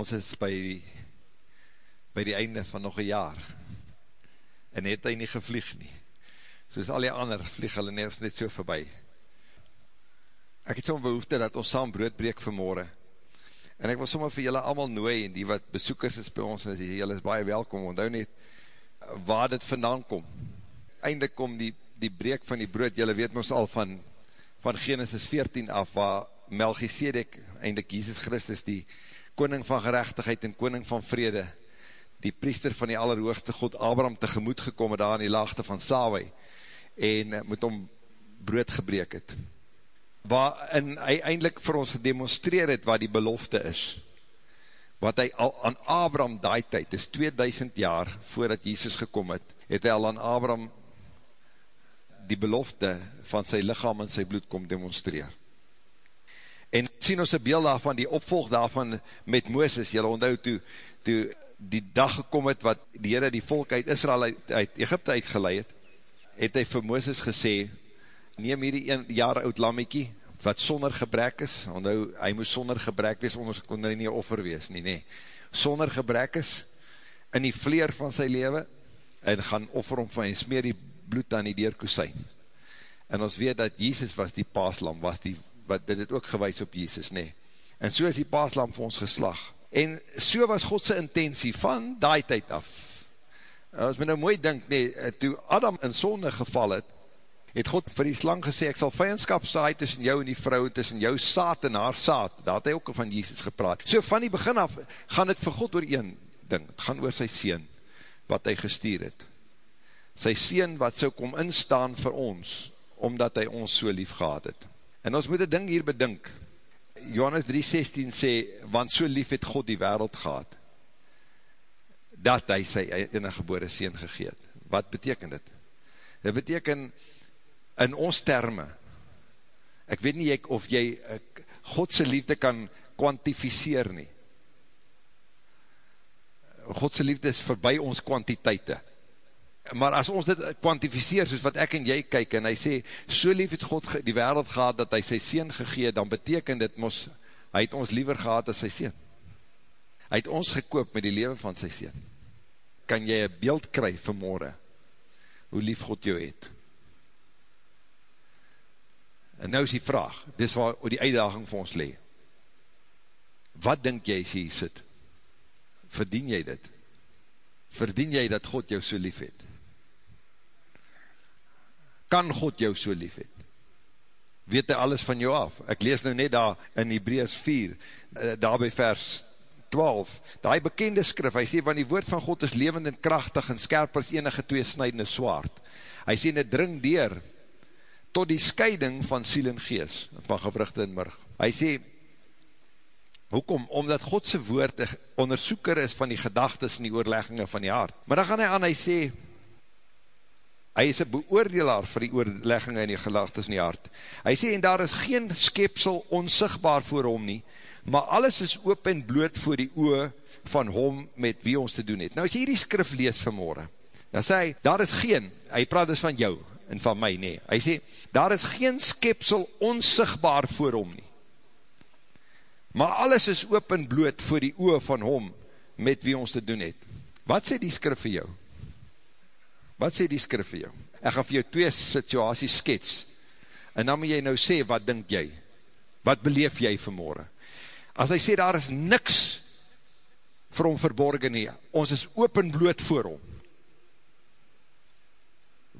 ons is by die, by die einde van nog een jaar, en het hy nie gevlieg nie, soos al die ander vlieg hulle net, net so voorbij. Ek het soms behoefte dat ons saam brood breek vanmorgen, en ek wil sommer vir julle allemaal nooi, en die wat besoekers is by ons, en julle is baie welkom, onthou net, waar dit vandaan kom. Eindelijk kom die, die breek van die brood, julle weet ons al van, van Genesis 14 af, waar Melchizedek, eindelijk Jesus Christus, die koning van gerechtigheid en koning van vrede, die priester van die allerhoogste God, Abraham, tegemoet gekom daar in die laagte van Sawai, en eh, moet om brood gebreek het. Waarin hy eindelijk vir ons gedemonstreer het, waar die belofte is, wat hy al aan Abraham daai tyd, is 2000 jaar voordat Jesus gekom het, het hy al aan Abraham die belofte van sy lichaam en sy bloed kom demonstreer. En sien ons een beeld daarvan, die opvolg daarvan met Mooses, jylle onthou toe, toe die dag gekom het, wat die Heere die volk uit Israel uit, uit Egypte uitgeleid het, het hy vir Mooses gesê, neem hierdie een jaar oud lammiekie, wat sonder gebrek is, onthou, hy moes sonder gebrek wees, anders kon hy nie offer wees nie, nee, sonder gebrek is, in die vleer van sy leven, en gaan offer om van, en smeer die bloed aan die deurkoesijn, en ons weet dat Jesus was die paaslam, was die wat dit het ook gewys op Jesus, nee. En so is die paaslam vir ons geslag. En so was Godse intentie van die tyd af. As my nou mooi dink, nee, toe Adam in sonde geval het, het God vir die slang gesê, ek sal vijandskap saai tussen jou en die vrou, tussen jou saad en haar saad. Daar het hy ook van Jesus gepraat. So van die begin af, gaan het vir God oor een ding, het gaan oor sy sien, wat hy gestuur het. Sy sien wat so kom instaan vir ons, omdat hy ons so lief gehad het. En ons moet een ding hier bedink. Johannes 3,16 sê, want so lief het God die wereld gehad, dat hy sy enige gebore sien gegeet. Wat beteken dit? Dit beteken, in ons termen, ek weet nie ek, of jy Godse liefde kan kwantificeer nie. Godse liefde is voorbij ons kwantiteite maar as ons dit kwantificeer, soos wat ek en jy kyk, en hy sê, so lief het God die wereld gehad, dat hy sy sien gegee, dan beteken dit mos, hy het ons liever gehad as sy sien. Hy het ons gekoop met die leven van sy sien. Kan jy een beeld kry vanmorgen, hoe lief God jou het? En nou is die vraag, dis waar die uitdaging vir ons lee. Wat denk jy as jy sit? Verdien jy dit? Verdien jy dat God jou so lief het? Kan God jou so lief het? Weet hy alles van jou af? Ek lees nou net daar in Hebreus 4, eh, daar by vers 12, die bekende skrif, hy sê, want die woord van God is levend en krachtig en skerp as enige twee snijdende swaard. Hy sê, het dring dier tot die scheiding van siel en gees, van gewrugte en murg. Hy sê, hoekom? Omdat Godse woord onderzoeker is van die gedagtes en die oorleggingen van die hart. Maar dan gaan hy aan, hy sê, hy is een beoordelaar vir die oorlegging en die gelachtes in die hart. Hy sê, en daar is geen skepsel onsigbaar voor hom nie, maar alles is oop en bloot voor die oor van hom met wie ons te doen het. Nou as jy die skrif lees vanmorgen, dan sê hy, daar is geen, hy praat dus van jou en van my nie, hy sê, daar is geen skepsel onsigbaar voor hom nie, maar alles is oop en bloot voor die oor van hom met wie ons te doen het. Wat sê die skrif vir jou? Wat sê die skrif vir jou? Ek gaan vir jou twee situasies skets, en dan moet jy nou sê, wat dink jy? Wat beleef jy vanmorgen? As hy sê, daar is niks vir hom verborgen nie, ons is open bloot voor hom.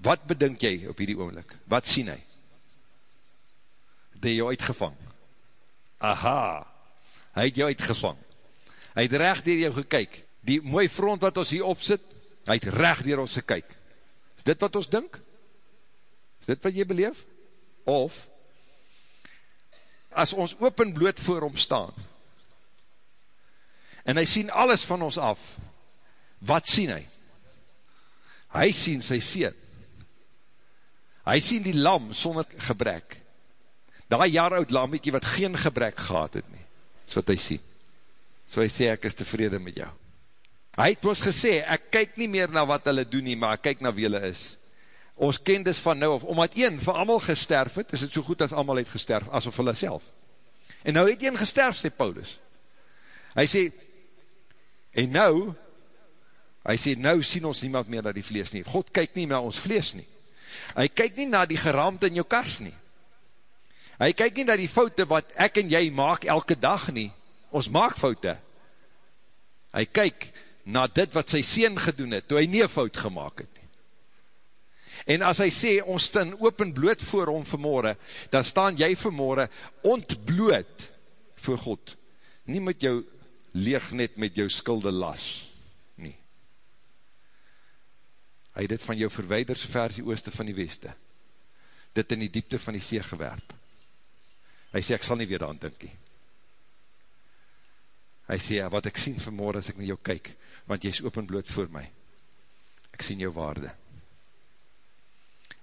Wat bedink jy op hierdie oomlik? Wat sien hy? Het hy jou uitgevang? Aha, hy het jou uitgevang. Hy het recht dier jou gekyk. Die mooi front wat ons hier opzit, hy het recht dier ons gekyk. Is dit wat ons dink? Is dit wat jy beleef? Of, as ons open bloot voor hom staan, en hy sien alles van ons af, wat sien hy? Hy sien sy sien. Hy sien die lam sonder gebrek. Daai jaar oud lammiekie wat geen gebrek gehad het nie. Dis wat hy sien. So hy sê, ek is tevrede met jou. Hy het ons gesê, ek kyk nie meer na wat hulle doen nie, maar ek kyk na wie hulle is. Ons ken dis van nou, of omdat een vir allemaal gesterf het, is het so goed as allemaal het gesterf, asof hulle self. En nou het een gesterf, sê Paulus. Hy sê, En nou, hy sê, nou sien ons niemand meer na die vlees nie. God kyk nie na ons vlees nie. Hy kyk nie na die geraamte in jou kas nie. Hy kyk nie na die foute wat ek en jy maak elke dag nie. Ons maak foute. Hy kyk na dit wat sy sien gedoen het, toe hy nie fout gemaakt het nie. En as hy sê, ons staan open bloot voor hom vanmorgen, dan staan jy vanmorgen ontbloot voor God. Nie met jou leeg net met jou skulde las, nie. Hy het dit van jou verweider so ver die ooste van die weste, dit in die diepte van die see gewerp. Hy sê, ek sal nie weer aan dink nie. Hy sê, wat ek sien vanmorgen as ek na jou kyk, want jy is openbloot voor my. Ek sien jou waarde.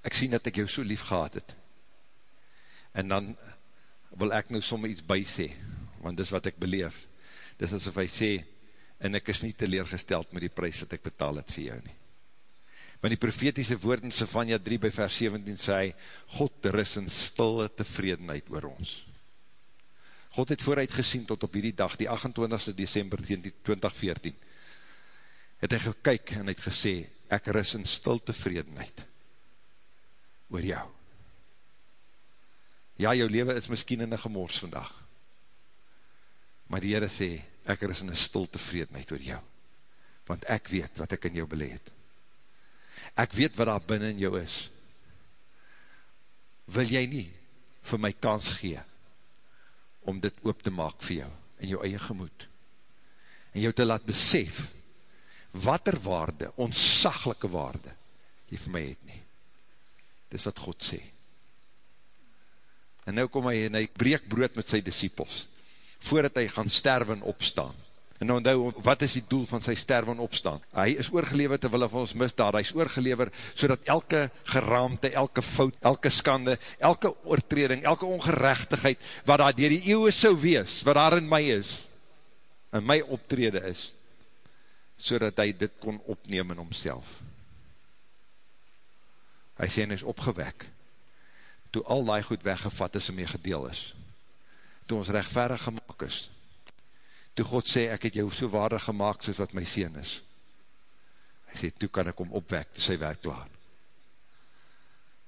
Ek sien dat ek jou so lief gehad het. En dan wil ek nou somme iets by sê, want dis wat ek beleef. Dis asof hy sê, en ek is nie teleergesteld met die prijs wat ek betaal het vir jou nie. Want die profetiese woord in Sefania 3 by vers 17 sê, God er is in stille tevredenheid oor ons. God het vooruit gesien tot op hierdie dag, die 28 december 2014, het hy gekyk en het gesê, ek er is in stil tevredenheid oor jou. Ja, jou leven is miskien in een gemors vandag, maar die Heere sê, ek er is in stil tevredenheid oor jou, want ek weet wat ek in jou beleid ek weet wat daar binnen in jou is, wil jy nie vir my kans gee, om dit oop te maak vir jou, in jou eie gemoed, en jou te laat besef, wat er waarde, onsaglike waarde, jy vir my het nie. Dis wat God sê. En nou kom hy en hy breek brood met sy disciples, voordat hy gaan sterwe en opstaan. En onthou, wat is die doel van sy sterwe en opstaan? Hy is oorgelever terwille van ons misdaad, hy is oorgelever so elke geraamte, elke fout, elke skande, elke oortreding, elke ongerechtigheid, wat daar dier die eeuwe sou wees, wat daar in my is, in my optrede is, so dat hy dit kon opneem in homself. Hy sê, en is opgewek, toe al die goed weggevat is en mee gedeel is, toe ons rechtverig gemaakt is, toe God sê, ek het jou so waardig gemaakt soos wat my sien is. Hy sê, toe kan ek om opwek, toe sy werk klaar.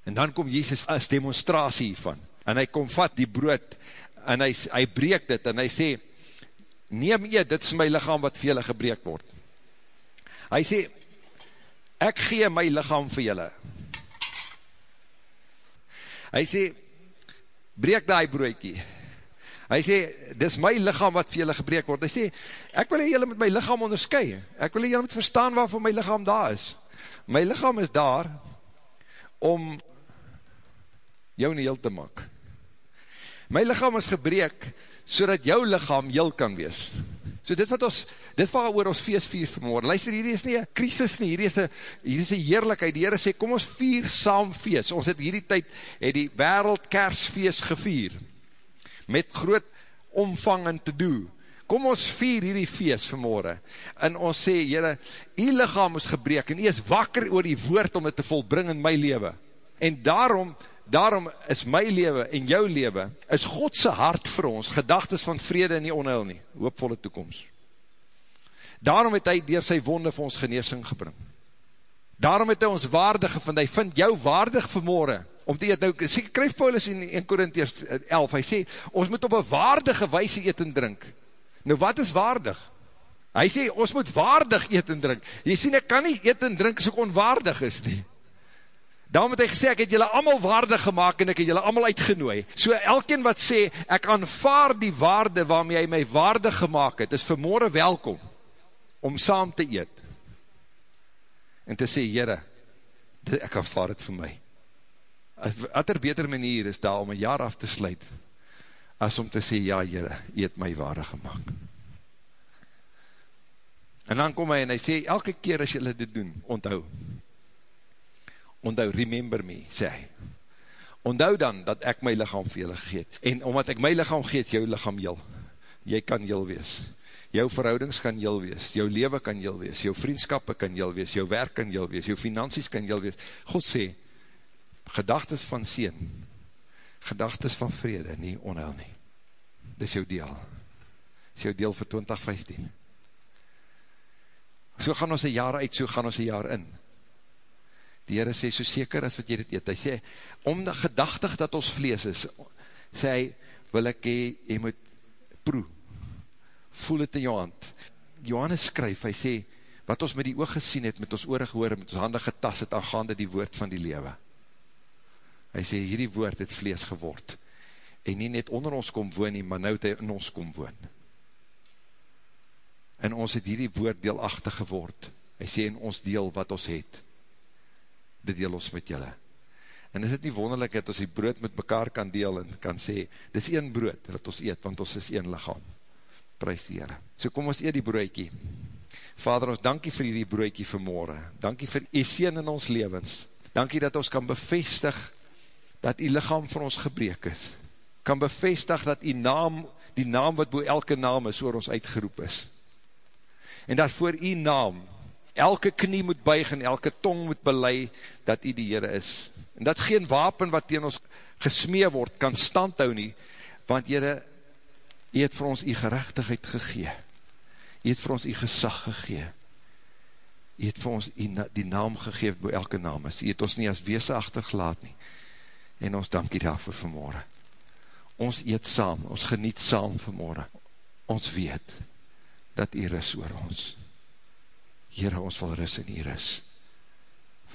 En dan kom Jezus as demonstratie hiervan, en hy kom vat die brood, en hy, hy breek dit, en hy sê, neem eet, dit is my lichaam wat vir julle gebreek word. Hy sê, ek gee my lichaam vir julle. Hy sê, breek die broodkie, hy sê, dis my lichaam wat vir julle gebreek word, hy sê, ek wil julle met my lichaam onderskui, ek wil julle met verstaan waarvoor my lichaam daar is, my lichaam is daar, om jou nie heel te maak, my lichaam is gebreek, so dat jou lichaam heel kan wees, so dit wat ons, dit wat oor ons feest vier vanmorgen, luister, hierdie is nie een krisis nie, hierdie is een, hierdie is een heerlijkheid, die Heere sê, kom ons vier saam feest, ons het hierdie tyd, het die wereld kersfeest gevier, met groot omvang en te doen. Kom ons vier hierdie feest vanmorgen, en ons sê, jyre, die lichaam is gebreek, en die is wakker oor die woord om het te volbring in my leven. En daarom, daarom is my leven en jou leven, is Godse hart vir ons, gedagtes van vrede en nie onheil nie, hoopvolle toekomst. Daarom het hy dier sy wonde vir ons geneesing gebring. Daarom het hy ons waardig gevind, hy vind jou waardig vanmorgen, om te eet, nou, sê, kryf Paulus in 1 Korintiërs 11, hy sê, ons moet op een waardige wijse eet en drink. Nou wat is waardig? Hy sê, ons moet waardig eet en drink. Jy sê, ek kan nie eet en drink as ek onwaardig is nie. Daarom het hy gesê, ek het julle allemaal waardig gemaakt en ek het julle allemaal uitgenooi. So elkeen wat sê, ek aanvaar die waarde waarmee hy my waardig gemaakt het, is vanmorgen welkom om saam te eet. En te sê, jyre, ek aanvaar het vir my as wat er beter manier is daar om een jaar af te sluit, as om te sê, ja jyre, jy het my ware gemaakt. En dan kom hy en hy sê, elke keer as jylle dit doen, onthou, onthou, remember me, sê hy, onthou dan, dat ek my lichaam vir jylle gegeet, en omdat ek my lichaam geet, jou lichaam jyl, jy kan jyl wees, jou verhoudings kan jyl wees, jou leven kan jyl wees, jou vriendskappe kan jyl wees, jou werk kan jyl wees, jou finansies kan jyl wees, God sê, gedagtes van sien, gedagtes van vrede, nie onheil nie. Dis jou deel. Dis jou deel vir 2015. So gaan ons een jaar uit, so gaan ons een jaar in. Die Heere sê, so seker as wat jy dit eet, hy sê, om die gedachtig dat ons vlees is, sê hy, wil ek jy, jy moet proe, voel het in jou hand. Johannes skryf, hy sê, wat ons met die oog gesien het, met ons oor gehoor, met ons handen getas het, aangaande die woord van die lewe. Hy sê, hierdie woord het vlees geword, en nie net onder ons kom woon nie, maar nou het hy in ons kom woon. En ons het hierdie woord deelachtig geword. Hy sê, en ons deel wat ons het, dit deel ons met julle. En is dit nie wonderlik dat ons die brood met mekaar kan deel en kan sê, dit is een brood wat ons eet, want ons is een lichaam. Prijs die Heere. So kom ons eet die broodkie. Vader, ons dankie vir die broodkie vanmorgen. Dankie vir die sien in ons levens. Dankie dat ons kan bevestig dat die lichaam vir ons gebreek is. Kan bevestig dat die naam, die naam wat boe elke naam is, oor ons uitgeroep is. En dat voor die naam, elke knie moet buig en elke tong moet belei dat hy die Heere is. En dat geen wapen wat tegen ons gesmee word kan standhou nie, want Heere, hy het vir ons die gerechtigheid gegee. Hy het vir ons die gesag gegee. Hy het vir ons die, die naam gegeef by elke naam is. Hy het ons nie as wees achtergelaat nie. En ons dank jy daarvoor vanmorgen. Ons eet saam, ons geniet saam vanmorgen. Ons weet dat hy ris oor ons. Heere, ons wil ris in die ris.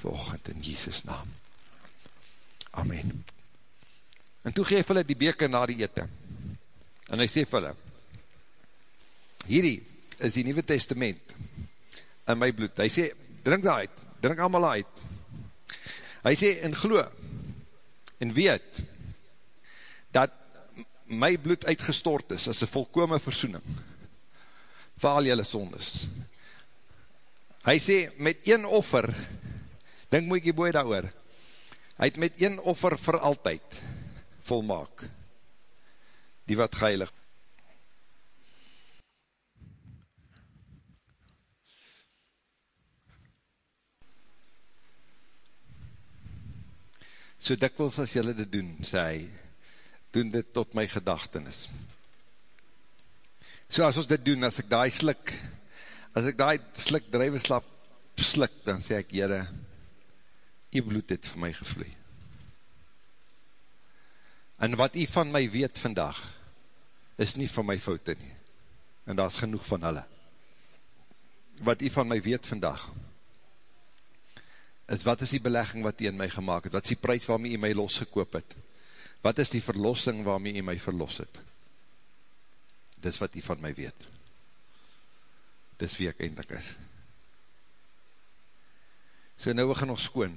Volgend in Jesus naam. Amen. En toe geef hulle die beker na die ete. En hy sê vir hulle, hierdie is die Nieuwe Testament in my bloed. Hy sê, drink daar uit, drink allemaal uit. Hy sê, en glo, en weet, dat my bloed uitgestort is, as een volkome versoening, vir al jylle sondes, Hy sê, met een offer, denk moet ek jy boe daar oor, hy het met een offer vir altyd volmaak, die wat geilig. So dikwils as jylle dit doen, sê hy, doen dit tot my gedachtenis. So as ons dit doen, as ek daai slik, as ek daai slik drijvenslap slik, dan sê ek, Heere, die bloed het vir my gevloe. En wat jy van my weet vandag, is nie van my foute nie. En daar is genoeg van hulle. Wat jy van my weet vandag, is wat is die belegging wat jy in my gemaakt het? Wat is die prijs waarmee jy my losgekoop het? Wat is die verlossing waarmee jy my verlos het? Dis wat jy van my weet dis wie ek eindelijk is. So nou begin ons skoon.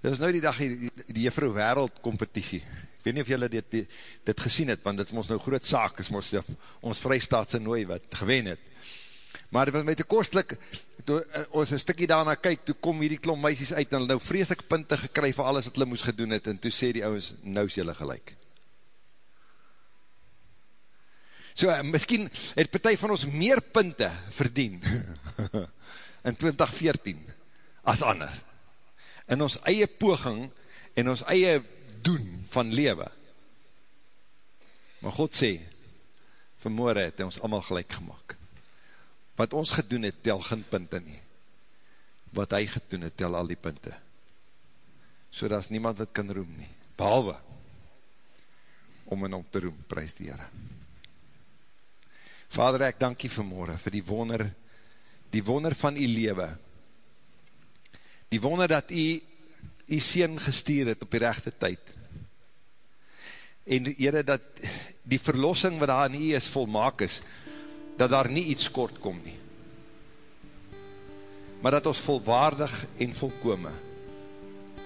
Dit was nou die dag die, die, die juffrou wereld competitie. Ek weet nie of julle dit, dit, dit gesien het, want dit is ons nou groot saak, is ons, ons vrystaatse nooi wat gewen het. Maar dit was my te kostelik, toe uh, ons een stikkie daarna kyk, toe kom hierdie klom meisies uit, en hulle nou vreselik punte gekry vir alles wat hulle moes gedoen het, en toe sê die ouwens, nou is julle gelijk. So, uh, miskien het partij van ons meer punte verdien in 2014 as ander. In ons eie poging en ons eie doen van lewe. Maar God sê, vanmorgen het hy ons allemaal gelijk gemaakt. Wat ons gedoen het, tel geen punte nie. Wat hy gedoen het, tel al die punte. So dat niemand wat kan roem nie. Behalwe, om en om te roem, prijs die Heere. Vader, ek dank jy vanmorgen vir die wonder, die wonder van die lewe. Die wonder dat jy jy sien gestuur het op die rechte tyd. En Heere, dat die verlossing wat daar nie is volmaak is, dat daar nie iets kort kom nie. Maar dat ons volwaardig en volkome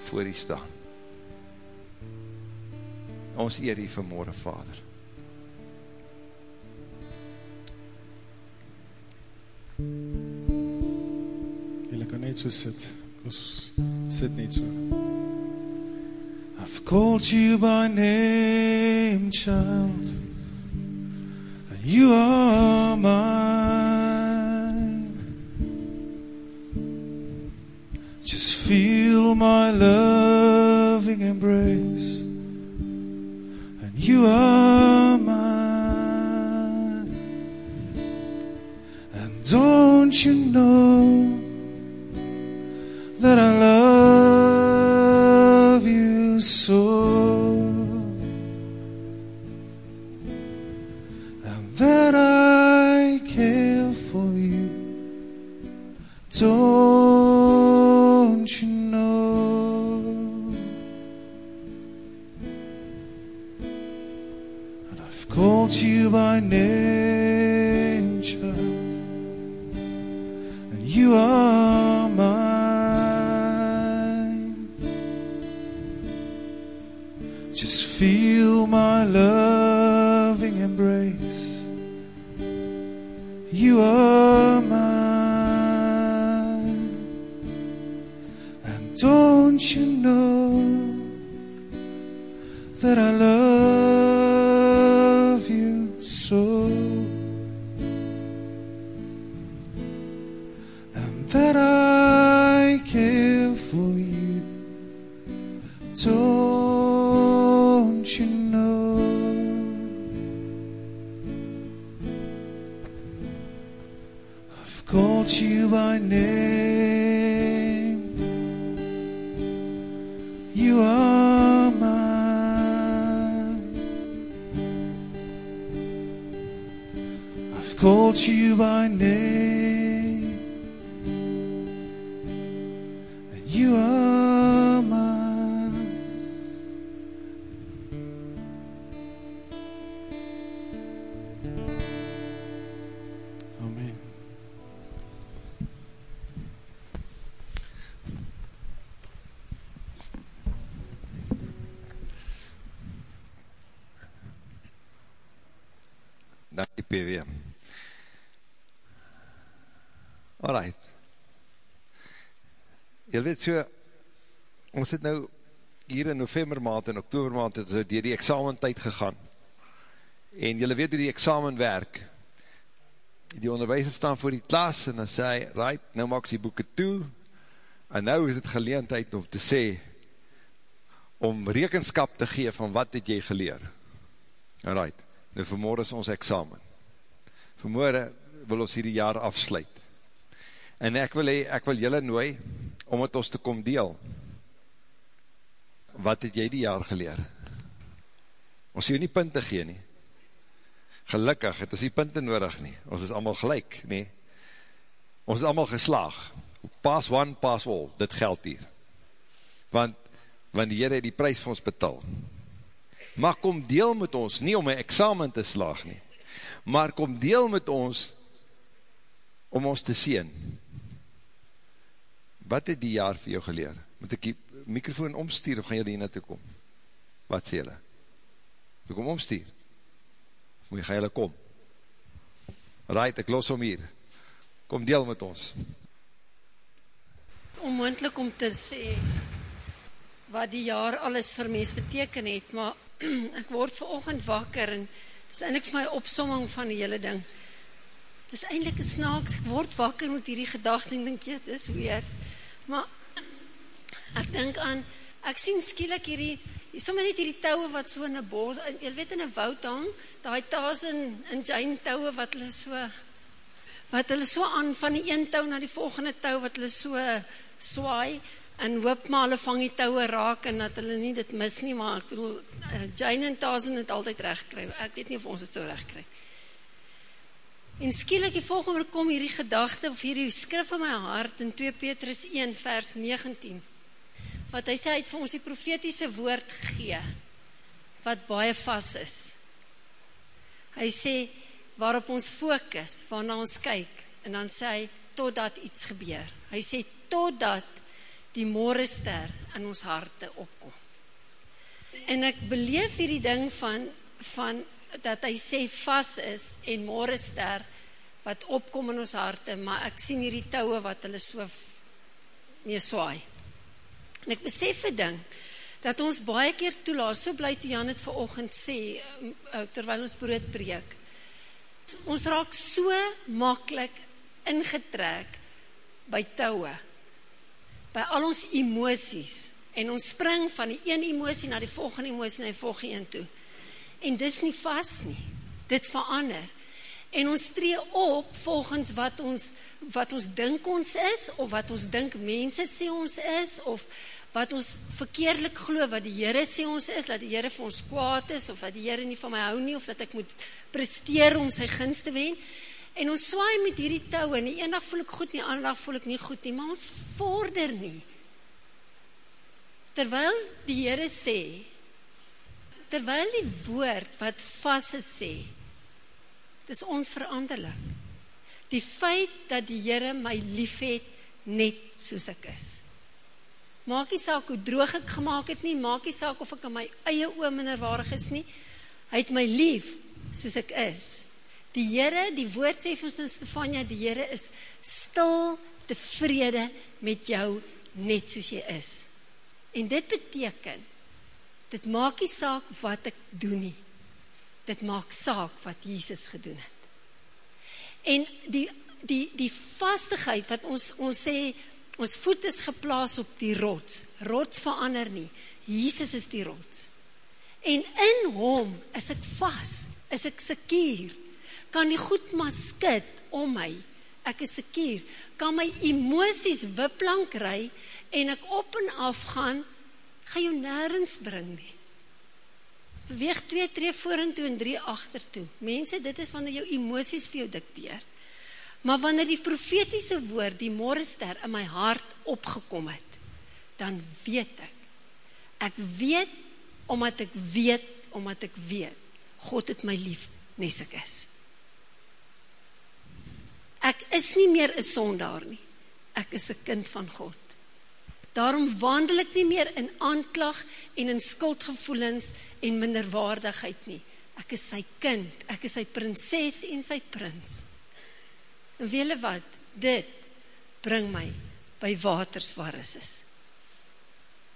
voor jy staan. Ons eer jy vanmorgen, Vader. I've called you by name, child. And you are mine. Just feel my loving embrace. And you are you know Dankie PW. Alright. Jy weet so, ons het nou hier in november maand en oktober maand het so dier die examen-tijd gegaan. En jy weet hoe die examen werk. Die onderwijzer staan voor die klas en dan sê hy, right, nou maak sy boeken toe, en nou is het geleentheid om te sê, om rekenskap te gee van wat het jy geleer. Alright, nou vanmorgen is ons examen. Vanmorgen wil ons hierdie jaar afsluit. En ek wil, hee, ek wil julle nooi, om het ons te kom deel. Wat het jy die jaar geleer? Ons sê nie punte gee nie. Gelukkig het ons die punte nodig nie. Ons is allemaal gelijk, nie. Ons is allemaal geslaag. Pass one, pass all. Dit geld hier. Want, want die Heer het die prijs vir ons betaal. Maar kom deel met ons, nie om een examen te slaag nie, maar kom deel met ons, om ons te sien. Wat het die jaar vir jou geleer? Moet ek die microfoon omstuur, of gaan jy hier naartoe kom? Wat sê jylle? Moet ek om omstuur? Of moet jy gaan jylle kom? Right, ek los om hier. Kom deel met ons. Het is onmoendlik om te sê wat die jaar alles vir mens beteken het, maar ek word verochtend wakker en dit is eindelijk vir my opsomming van die hele ding. Het is eindelijk een snaaks, ek word wakker met hierdie gedachte en denk, dit is weer. Maar ek denk aan, ek sien skielik hierdie, sommer net hierdie touwe wat so in een bos, jy weet in een woud hang, die taas in, in Jane touwe wat hulle so, wat hulle so aan van die een touw na die volgende touw, wat hulle so swaai, en hoop maar hulle vang die touwe raak, en dat hulle nie dit mis nie, maar ek bedoel, uh, Jane en Tazen het altyd recht gekry, ek weet nie of ons het so recht kry. En skielik die volgende kom hierdie gedachte, of hierdie skrif in my hart, in 2 Petrus 1 vers 19, wat hy sê, hy het vir ons die profetiese woord gegee, wat baie vast is. Hy sê, waarop ons focus, waarna ons kyk, en dan sê hy, totdat iets gebeur. Hy sê, totdat die morgenster in ons harte opkom. En ek beleef hierdie ding van, van dat hy sê vast is en morgenster wat opkom in ons harte, maar ek sien hierdie touwe wat hulle so mee swaai. En ek besef een ding, dat ons baie keer toelaat, so bly toe Jan het verochtend sê, terwyl ons brood breek, ons raak so makkelijk ingetrek by touwe, by al ons emoties, en ons spring van die een emosie na die volgende emosie, na die volgende een toe, en dis nie vast nie, dit verander, En ons tree op volgens wat ons wat ons dink ons is of wat ons dink mense sê ons is of wat ons verkeerlik glo wat die Here sê ons is, dat die Here vir ons kwaad is of dat die Here nie van my hou nie of dat ek moet presteer om sy guns te wen. En ons swaai met hierdie toue en die eendag voel ek goed, die ander dag voel ek nie goed nie, maar ons vorder nie. Terwyl die Here sê terwyl die woord wat vas is sê dis onveranderlik. Die feit dat die Here my liefhet net soos ek is. Maak nie saak hoe droog ek gemaak het nie, maak nie saak of ek in my eie oë minderwaardig is nie. Hy het my lief soos ek is. Die Here, die woord sê vir ons in Stefania, die Here is stil tevrede met jou net soos jy is. En dit beteken dit maak nie saak wat ek doen nie. Dit maak saak wat Jesus gedoen het. En die die die vastigheid wat ons ons sê Ons voet is geplaas op die rots. Rots verander nie. Jesus is die rots. En in hom is ek vas, is ek sekuur. Kan nie goed maar skud om my. Ek is sekuur. Kan my emosies wiplank ry en ek op en af gaan, gaan jou nêrens bring nie. Beweeg 2 tree vorentoe en 3 agtertoe. Mense, dit is wanneer jou emosies vir jou dikteer. Maar wanneer die profetiese woord, die morgenster in my hart opgekom het, dan weet ek. Ek weet, omdat ek weet, omdat ek weet, God het my lief, nes ek is. Ek is nie meer een sondaar nie. Ek is een kind van God. Daarom wandel ek nie meer in aanklag en in skuldgevoelens en minderwaardigheid nie. Ek is sy kind, ek is sy prinses en sy prins. En weet julle wat? Dit bring my by waters waar is is.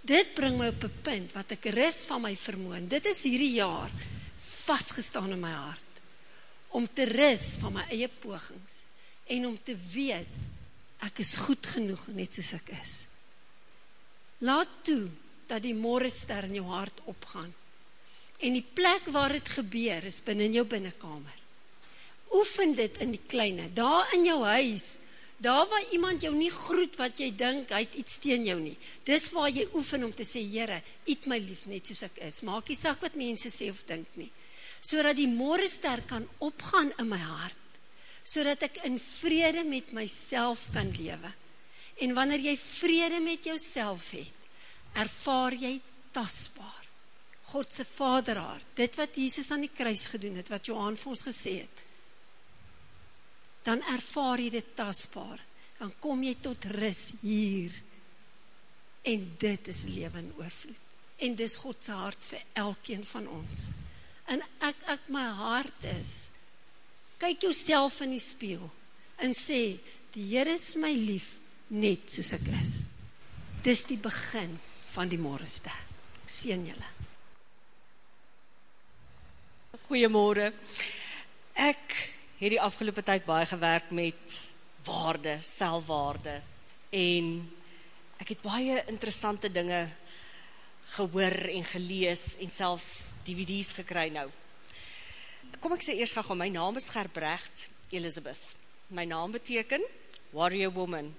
Dit bring my op 'n punt wat ek rus van my vermoë. Dit is hierdie jaar vasgestaan in my hart om te rus van my eie pogings en om te weet ek is goed genoeg net soos ek is. Laat toe dat die môrester in jou hart opgaan. En die plek waar dit gebeur is binne in jou binnekamer oefen dit in die kleine, daar in jou huis, daar waar iemand jou nie groet wat jy dink, hy het iets teen jou nie, dis waar jy oefen om te sê, Heere, eet my lief net soos ek is, maak die sak wat mense sê of dink nie, so dat die morgenster kan opgaan in my hart, so dat ek in vrede met myself kan lewe, en wanneer jy vrede met jouself het, ervaar jy tasbaar, Godse vaderhaar, dit wat Jesus aan die kruis gedoen het, wat Johan vir ons gesê het, dan ervaar jy dit tasbaar. Dan kom jy tot rus hier. En dit is lewe in oorvloed. En dis God se hart vir elkeen van ons. En ek ek my hart is kyk jouself in die spieël en sê die Here is my lief net soos ek is. Dis die begin van die môreste. Seën julle. Goeiemôre. Ek het die afgelope tyd baie gewerk met waarde, selfwaarde en ek het baie interessante dinge gehoor en gelees en selfs DVD's gekry nou. Kom ek sê eers gou, my naam is Gerbrecht Elizabeth. My naam beteken warrior woman.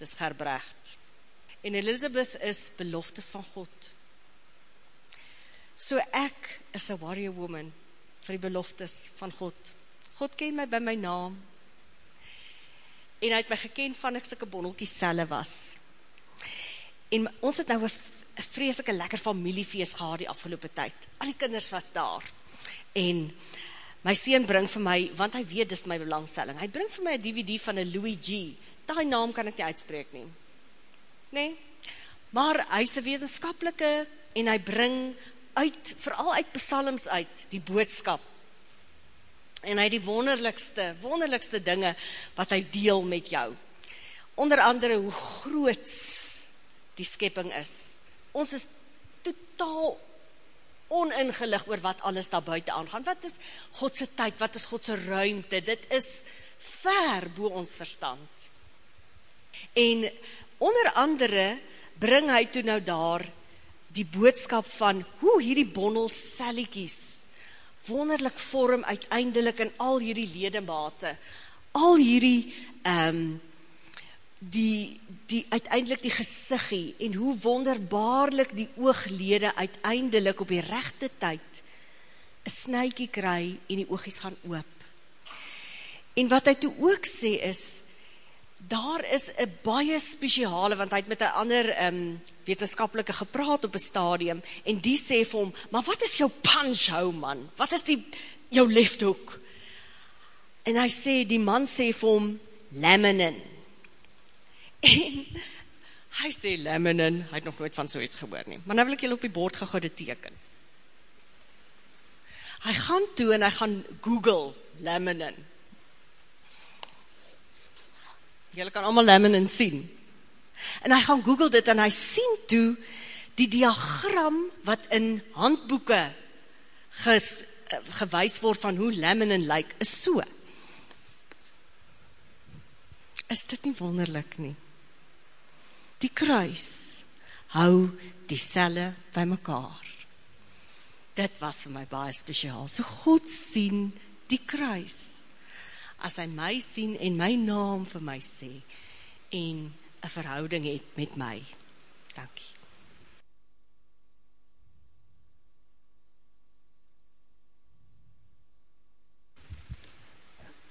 Dis Gerbrecht. En Elizabeth is beloftes van God. So ek is 'n warrior woman vir die beloftes van God. God ken my by my naam. En hy het my geken van ek sulke bonneltjies selle was. En ons het nou 'n vreeslike lekker familiefees gehad die afgelope tyd. Al die kinders was daar. En my seun bring vir my, want hy weet dis my belangstelling. Hy bring vir my 'n DVD van 'n Louis G. Daai naam kan ek nie uitspreek nie. Nee. Maar hy's 'n wetenskaplike en hy bring uit veral uit psalms uit die boodskap en hy die wonderlikste, wonderlikste dinge wat hy deel met jou. Onder andere hoe groot die skepping is. Ons is totaal oningelig oor wat alles daar buite aangaan. Wat is God se tyd? Wat is God se ruimte? Dit is ver bo ons verstand. En onder andere bring hy toe nou daar die boodskap van hoe hierdie bondel selletjies wonderlik vorm uiteindelik in al hierdie ledemate. Al hierdie um, die die uiteindelik die gesiggie en hoe wonderbaarlik die ooglede uiteindelik op die regte tyd 'n snytjie kry en die oogies gaan oop. En wat hy toe ook sê is daar is 'n baie spesiale want hy het met 'n ander um, wetenskaplike gepraat op 'n stadium en die sê vir hom, "Maar wat is jou punch hou man? Wat is die jou left hook?" En hy sê die man sê vir hom, "Laminin." En hy sê laminin, hy het nog nooit van so iets gehoor nie. Maar nou wil ek julle op die bord gou dit teken. Hy gaan toe en hy gaan Google laminin. Julle kan allemaal laminin sien. En hy gaan google dit en hy sien toe die diagram wat in handboeke ges, gewys word van hoe laminin lyk, is so. Is dit nie wonderlik nie? Die kruis hou die selle by mekaar. Dit was vir my baie spesiaal. So God sien die kruis as hy my sien en my naam vir my sê en 'n verhouding het met my. Dankie.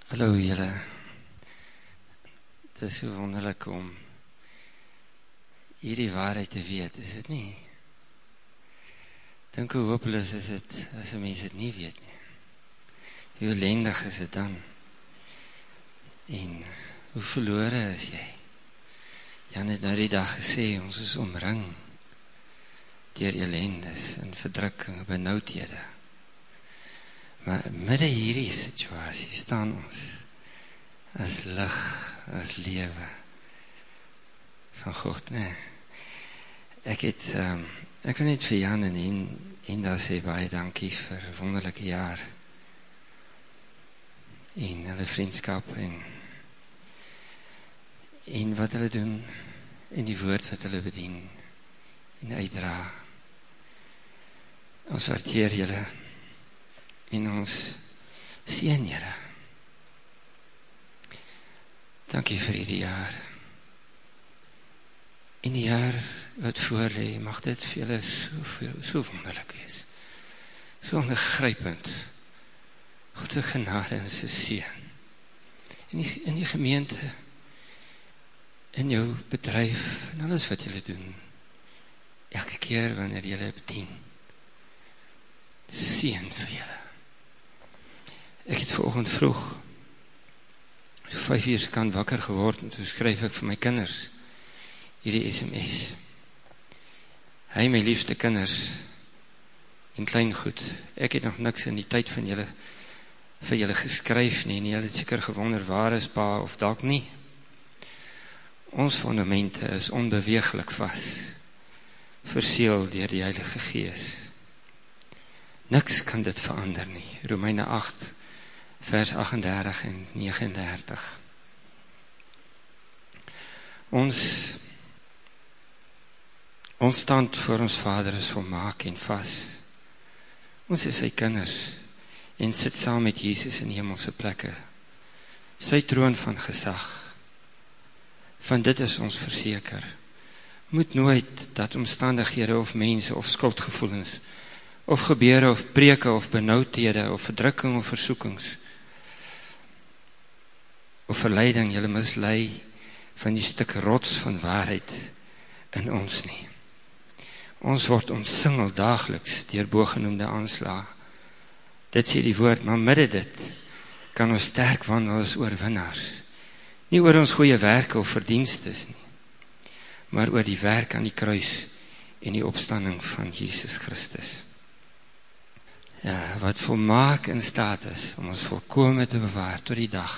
Hallo julle. Dit is wonderlik om hierdie waarheid te weet, is dit nie? Dink hoe hopeloos is dit as 'n mens dit nie weet nie. Hoe ellendig is dit dan? En hoe verlore is jy? Jan het nou die dag gesê, ons is omring dier elendes en verdrukking, benauwdhede. Maar midde hierdie situasie staan ons as lig, as lewe van God, nee. Ek het, um, ek wil net vir Jan en en, en daar sê baie dankie vir wonderlijke jaar. En hulle vriendskap en en wat hulle doen en die woord wat hulle bedien en uitdra. Ons waardeer julle en ons sien julle. Dankie vir die jaar en die jaar wat voorlee mag dit vir julle so, so wonderlik wees so ongegrypend goede genade en sy sien. In die, in die gemeente, in jou bedrijf, en alles wat jylle doen, elke keer wanneer jylle bedien, sien vir jylle. Ek het veroogend vroeg, so vijf uur kan wakker geword, en toe skryf ek vir my kinders, hierdie sms, hy my liefste kinders, en klein goed, ek het nog niks in die tyd van jylle vir julle geskryf nie, en julle het seker gewonder waar is pa of dalk nie. Ons fundamente is onbeweeglik vast, verseel dier die Heilige Gees. Niks kan dit verander nie. Romeine 8, vers 38 en 39. Ons ons stand voor ons vader is volmaak en vast. Ons is sy kinders, en sit saam met Jesus in hemelse plekke. Sy troon van gesag. Van dit is ons verseker. Moet nooit dat omstandighede of mense of skuldgevoelens of gebeure of preke of benauwdhede of verdrukking of versoekings of verleiding jylle mislei van die stuk rots van waarheid in ons nie. Ons word omsingel dageliks dier booggenoemde aanslaag Dit sê die woord, maar midde dit kan ons sterk wandel as oorwinnaars. Nie oor ons goeie werke of verdienstes nie, maar oor die werk aan die kruis en die opstanding van Jesus Christus. Ja, wat volmaak in staat is om ons volkome te bewaar tot die dag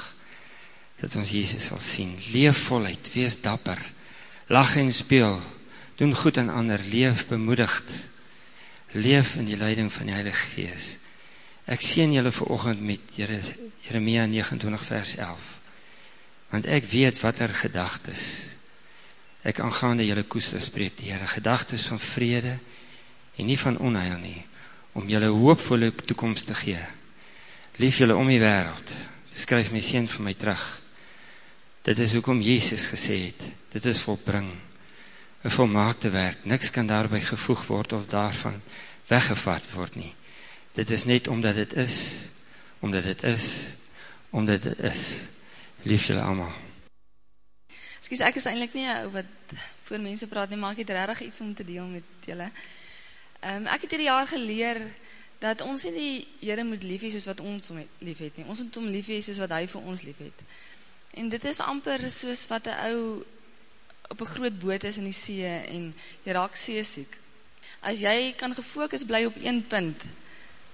dat ons Jesus sal sien. Leef voluit, wees dapper, lach en speel, doen goed aan ander, leef bemoedigd, leef in die leiding van die Heilige Geest Ek sien julle vanoggend met Jeremia 29 vers 11. Want ek weet wat er gedagtes ek aangaande julle koester spreek die Here gedagtes van vrede en nie van onheil nie om julle hoopvolle toekomst te gee. Lief julle om die wereld, skryf my sien vir my terug. Dit is hoekom Jezus gesê het, dit is volbring, een volmaakte werk, niks kan daarby gevoeg word of daarvan weggevaard word nie. Dit is net omdat het is, omdat het is, omdat het is. Lief julle allemaal. Excuse, ek is eindelijk nie wat voor mense praat nie, maar ek het rarig iets om te deel met julle. Um, ek het hierdie jaar geleer dat ons nie die Here moet lief hê soos wat ons hom lief het nie. Ons moet hom lief hê soos wat hy vir ons lief het. En dit is amper soos wat 'n ou op 'n groot boot is in die see en jy raak seesiek. As jy kan gefokus bly op een punt,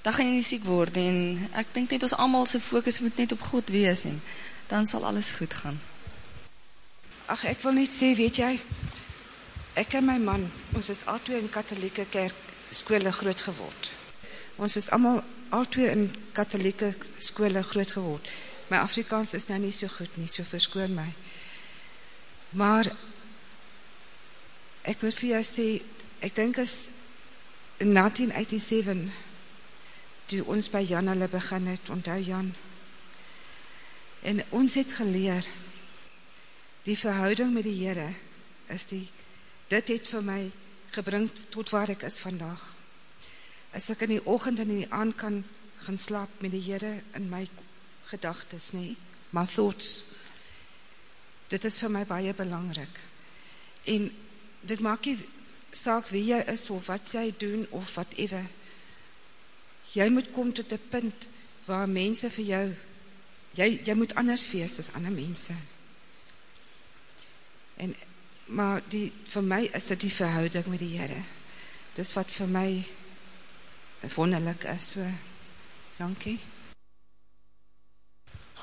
dan gaan jy nie siek word. En ek dink net ons almal se fokus moet net op God wees en dan sal alles goed gaan. Ag ek wil net sê, weet jy, ek en my man, ons is albei in Katolieke kerk skole groot geword. Ons is allemaal al twee in katholieke skole groot geword. My Afrikaans is nou nie so goed nie, so verskoon my. Maar ek moet vir jou sê, ek dink is in 1987 toe ons by Jan hulle begin het, onthou Jan. En ons het geleer die verhouding met die Here is die dit het vir my gebring tot waar ek is vandag. As ek in die oggend en in die aand kan gaan slaap met die Here in my gedagtes, nê, my thoughts. Dit is vir my baie belangrik. En dit maak nie saak wie jy is of wat jy doen of whatever. Jy moet kom tot 'n punt waar mense vir jou jy jy moet anders wees as ander mense. En maar die vir my is dit die verhouding met die Here. Dis wat vir my wonderlik is. So dankie.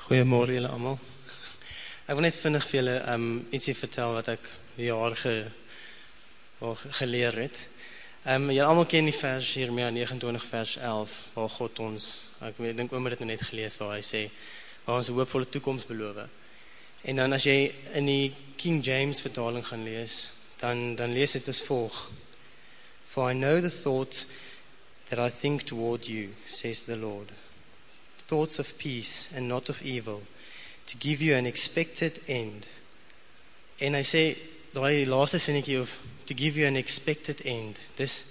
Goeiemôre julle almal. Ek wil net vinnig vir julle um ietsie vertel wat ek die geleer het. Um julle almal ken die vers Jeremia 29 vers 11 waar God ons ek dink oom het dit nou net gelees waar hy sê waar ons 'n hoopvolle toekoms beloof. En dan as jy in die King James vertaling gaan lees, dan dan lees dit as volg: For I know the thoughts that I think toward you, says the Lord. Thoughts of peace and not of evil, to give you an expected end. En hy sê daai laaste sinnetjie of to give you an expected end. Dis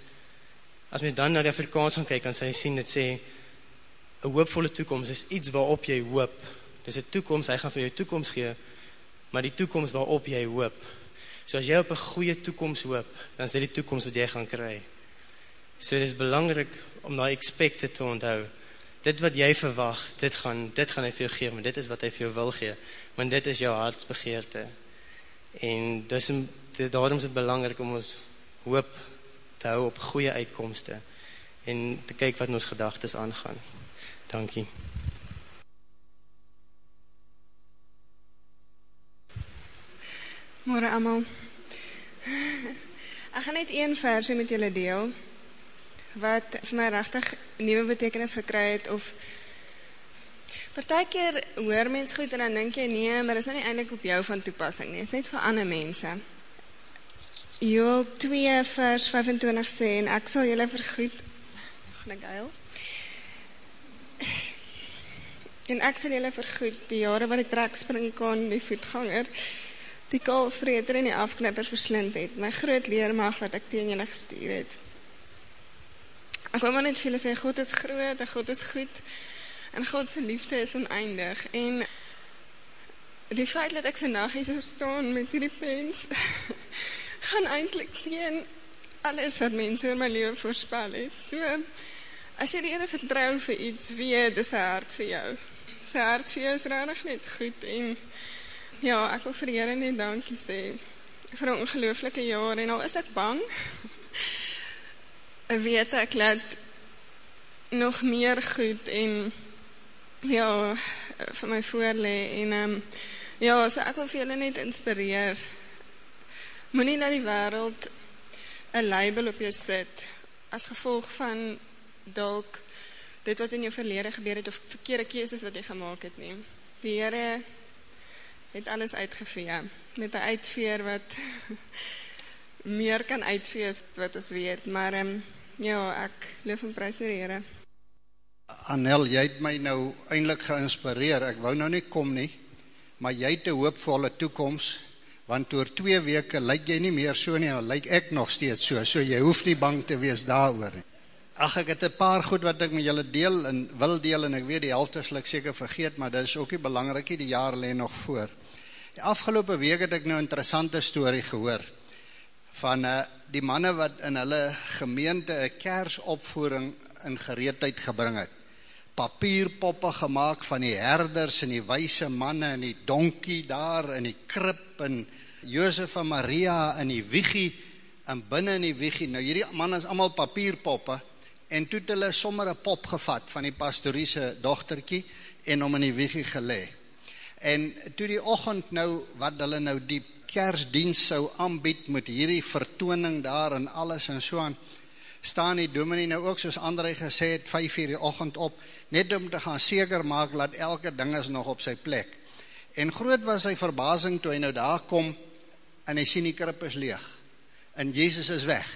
as mens dan na die Afrikaans gaan kyk, dan sê hy sien dit sê 'n hoopvolle toekoms is iets waarop jy hoop Dis 'n toekoms, hy gaan vir jou toekoms gee, maar die toekoms waarop jy hoop. So as jy op 'n goeie toekoms hoop, dan is dit die toekoms wat jy gaan kry. So dit is belangrik om daai expected te onthou. Dit wat jy verwag, dit gaan dit gaan hy vir jou gee, maar dit is wat hy vir jou wil gee, want dit is jou hartsbegeerte. En dis daarom is dit belangrik om ons hoop te hou op goeie uitkomste en te kyk wat in ons gedagtes aangaan. Dankie. Môre almal. Ek gaan net een versie met julle deel wat vir my regtig nuwe betekenis gekry het of Partykeer hoor mens goed en dan dink jy nee, maar dit is nou nie eintlik op jou van toepassing nie. Dit is net vir ander mense. Joel 2 vers 25 sê en ek sal julle vergoed. Gaan ek huil? En ek sal julle vergoed die jare wat die trek spring kan die voetganger die kaalvreter en die afknipper verslind het, my groot leermag wat ek teen julle gestuur het. Ek wil maar net vir julle sê, God is groot God is goed en God se liefde is oneindig en die feit dat ek vandag hier so staan met hierdie pens gaan eintlik teen alles wat mense oor my lewe voorspel het. So as jy die Here vertrou vir iets, weet dis sy hart vir jou. Sy hart vir jou is regtig net goed en Ja, ek wil vir Here net dankie sê vir 'n ongelooflike jaar en al is ek bang. Weet ek laat nog meer goed en ja, vir my voorlê en ehm um, ja, so ek wil vir julle net inspireer. Moenie na die wêreld 'n label op jou sit as gevolg van dalk dit wat in jou verlede gebeur het of verkeerde keuses wat jy gemaak het nie. Die Here het alles uitgevee met 'n uitveer wat meer kan uitvee as wat ons weet, maar ehm um, Ja, ek loof en prys die Here. Anel, jy het my nou eintlik geïnspireer. Ek wou nou nie kom nie, maar jy het 'n hoopvolle toekoms want oor 2 weke lyk jy nie meer so nie, dan lyk ek nog steeds so. So jy hoef nie bang te wees daaroor nie. Ag ek het 'n paar goed wat ek met julle deel en wil deel en ek weet die helfte sal ek seker vergeet, maar dit is ook nie belangrik nie, die jaar lê nog voor. Die afgelope week het ek nou 'n interessante storie gehoor van uh, die manne wat in hulle gemeente 'n Kersopvoering in gereedheid gebring het. Papierpoppe gemaak van die herders en die wyse manne en die donkie daar in die krib en Josef en Maria in die wiegie en binne in die wiegie. Nou hierdie manne is almal papierpoppe en toe het hulle sommer 'n pop gevat van die pastoriese dogtertjie en hom in die wiegie gelê. En toe die oggend nou wat hulle nou die Kersdiens sou aanbied met hierdie vertoning daar en alles en so aan staan die dominee nou ook soos Andre gesê het 5 uur die oggend op net om te gaan seker maak dat elke ding is nog op sy plek. En groot was sy verbasing toe hy nou daar kom en hy sien die krib is leeg. En Jesus is weg.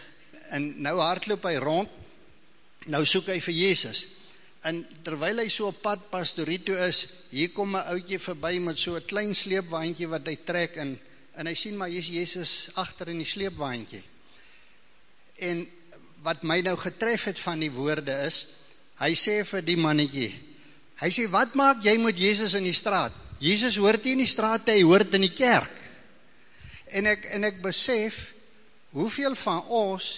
En nou hardloop hy rond. Nou soek hy vir Jesus. En terwyl hy so op pad pastorie toe is, hier kom 'n ouetjie verby met so 'n klein sleepwaandjie wat hy trek en en hy sien maar hier's Jesus agter in die sleepwaandjie. En wat my nou getref het van die woorde is, hy sê vir die mannetjie, hy sê, wat maak jy met Jesus in die straat? Jesus hoort nie in die straat, hy hoort in die kerk. En ek, en ek besef, hoeveel van ons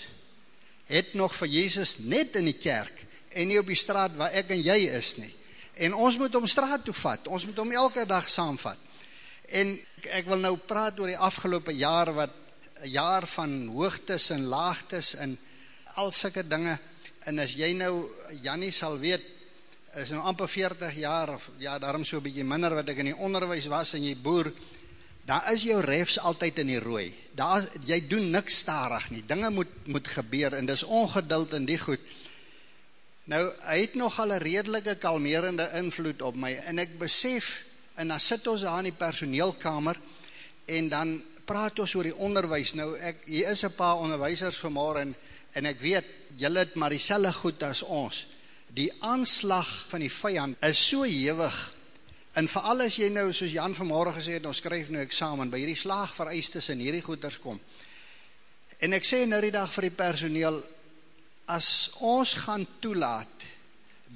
het nog vir Jesus net in die kerk, en nie op die straat waar ek en jy is nie. En ons moet om straat toe vat, ons moet om elke dag saamvat. En ek wil nou praat oor die afgelopen jaar, wat jaar van hoogtes en laagtes en al sulke dinge. En as jy nou Jannie sal weet is nou amper 40 jaar of ja daarom so 'n bietjie minder wat ek in die onderwys was en jy boer daar is jou refs altyd in die rooi. Daar jy doen niks stadig nie. Dinge moet moet gebeur en dis ongeduld in die goed. Nou hy het nog al 'n redelike kalmerende invloed op my en ek besef en dan sit ons daar in die personeelkamer en dan praat ons oor die onderwys. Nou ek hier is 'n paar onderwysers vanmôre en en ek weet, julle het maar dieselfde goed as ons. Die aanslag van die vyand is so hewig. En veral as jy nou soos Jan vanmôre gesê het, ons skryf nou eksamen by hierdie slaagvereistes en hierdie goeters kom. En ek sê nou die dag vir die personeel as ons gaan toelaat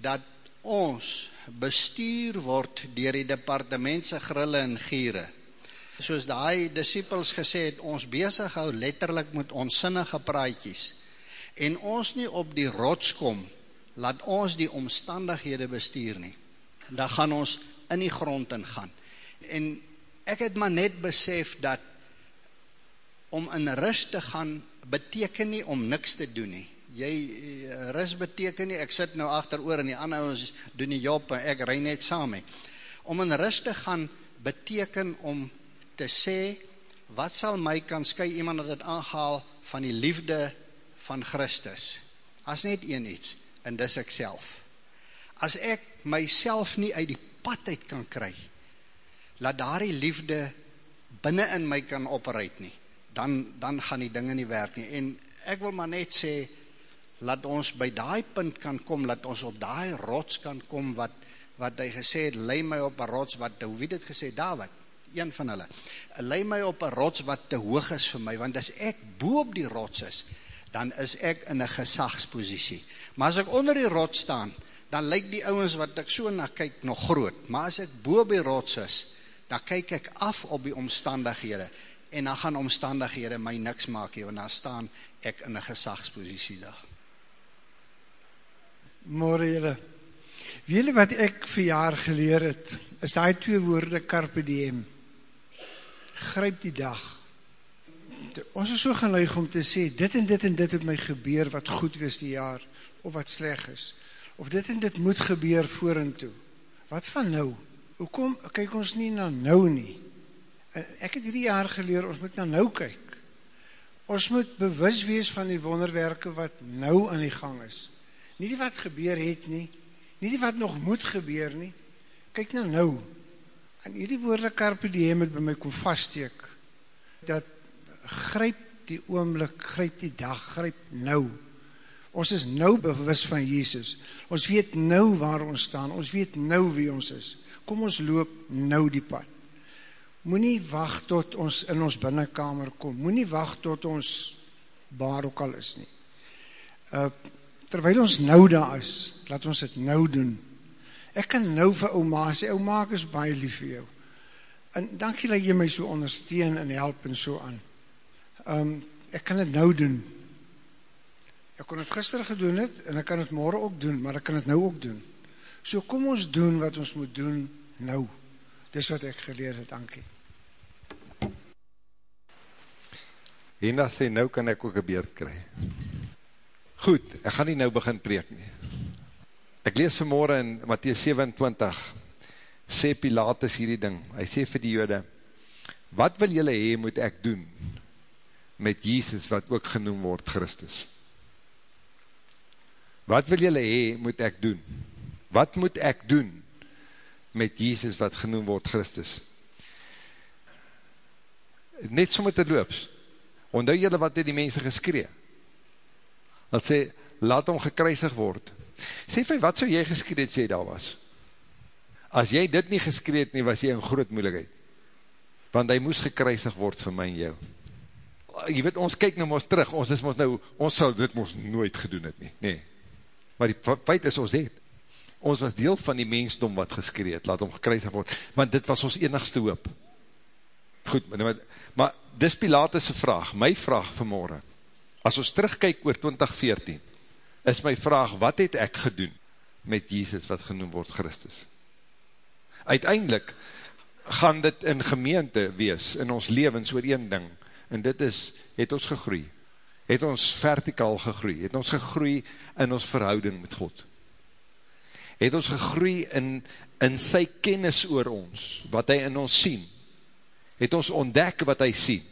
dat ons bestuur word deur die departement se grille en giere. Soos daai disippels gesê het, ons besig hou letterlik met onsinnige praatjies en ons nie op die rots kom, laat ons die omstandighede bestuur nie. Dan gaan ons in die grond ingaan. En ek het maar net besef dat om in rus te gaan beteken nie om niks te doen nie. Jy eh, rus beteken nie ek sit nou agteroor en die ander ouens doen die job en ek ry net saam mee. Om in rus te gaan beteken om te sê wat sal my kan skei iemand dit aangehaal van die liefde van Christus. As net een iets, en dis ek self. As ek myself nie uit die pad uit kan kry, laat daardie liefde binne in my kan operuit nie, dan, dan gaan die dinge nie werk nie. En ek wil maar net sê, laat ons by daai punt kan kom, laat ons op daai rots kan kom, wat, wat hy gesê het, lei my op een rots, wat, hoe wie dit gesê, David, een van hulle, lei my op een rots wat te hoog is vir my, want as ek boe op die rots is, dan is ek in 'n gesagsposisie. Maar as ek onder die rots staan, dan lyk die ouens wat ek so na kyk nog groot. Maar as ek bo die rots is, dan kyk ek af op die omstandighede en dan gaan omstandighede my niks maak nie, want dan staan ek in 'n gesagsposisie daar. Môre julle. Wiele wat ek vir jaar geleer het, is daai twee woorde carpe diem. Gryp die dag ons is so geneig om te sê dit en dit en dit het my gebeur wat goed was die jaar of wat sleg is of dit en dit moet gebeur vorentoe. Wat van nou? Hoekom kyk ons nie na nou nie? Ek het hierdie jaar geleer ons moet na nou kyk. Ons moet bewus wees van die wonderwerke wat nou aan die gang is. Nie die wat gebeur het nie, nie die wat nog moet gebeur nie. Kyk na nou. En hierdie woorde carpe diem het by my kom vassteek dat gryp die oomblik, gryp die dag, gryp nou. Ons is nou bewus van Jesus. Ons weet nou waar ons staan. Ons weet nou wie ons is. Kom ons loop nou die pad. Moenie wag tot ons in ons binnekamer kom. Moenie wag tot ons waar ook al is nie. Uh terwyl ons nou daar is, laat ons dit nou doen. Ek kan nou vir ouma sê, ouma ek is baie lief vir jou. En dankie dat jy my so ondersteun en help en so aan. Um ek kan dit nou doen. Ek kon dit gister gedoen het en ek kan dit môre ook doen, maar ek kan dit nou ook doen. So kom ons doen wat ons moet doen nou. Dis wat ek geleer het, dankie. Hena sê, nou kan ek ook een beerd kry. Goed, ek gaan nie nou begin preek nie. Ek lees vanmorgen in Matthäus 27, sê Pilatus hierdie ding, hy sê vir die jode, wat wil jylle hee moet ek doen met Jesus wat ook genoem word Christus? Wat wil jylle hee moet ek doen? Wat moet ek doen met Jesus wat genoem word Christus? Net so met die loops, Ondou jylle wat het die mense geskree? Dat sê, laat hom gekruisig word. Sê vir wat so jy geskree het, sê daar was? As jy dit nie geskree het nie, was jy in groot moeilijkheid. Want hy moes gekruisig word vir my en jou. Jy weet, ons kyk nou ons terug, ons is ons nou, ons sal dit ons nooit gedoen het nie. Nee. Maar die feit is ons het. Ons was deel van die mensdom wat geskree het, laat hom gekruisig word. Want dit was ons enigste hoop. Goed, maar, maar dis Pilatus' vraag, my vraag vanmorgen, as ons terugkyk oor 2014, is my vraag, wat het ek gedoen met Jesus wat genoem word Christus? Uiteindelik gaan dit in gemeente wees, in ons levens oor een ding, en dit is, het ons gegroei, het ons vertikaal gegroei, het ons gegroei in ons verhouding met God, het ons gegroei in, in sy kennis oor ons, wat hy in ons sien, het ons ontdek wat hy sien.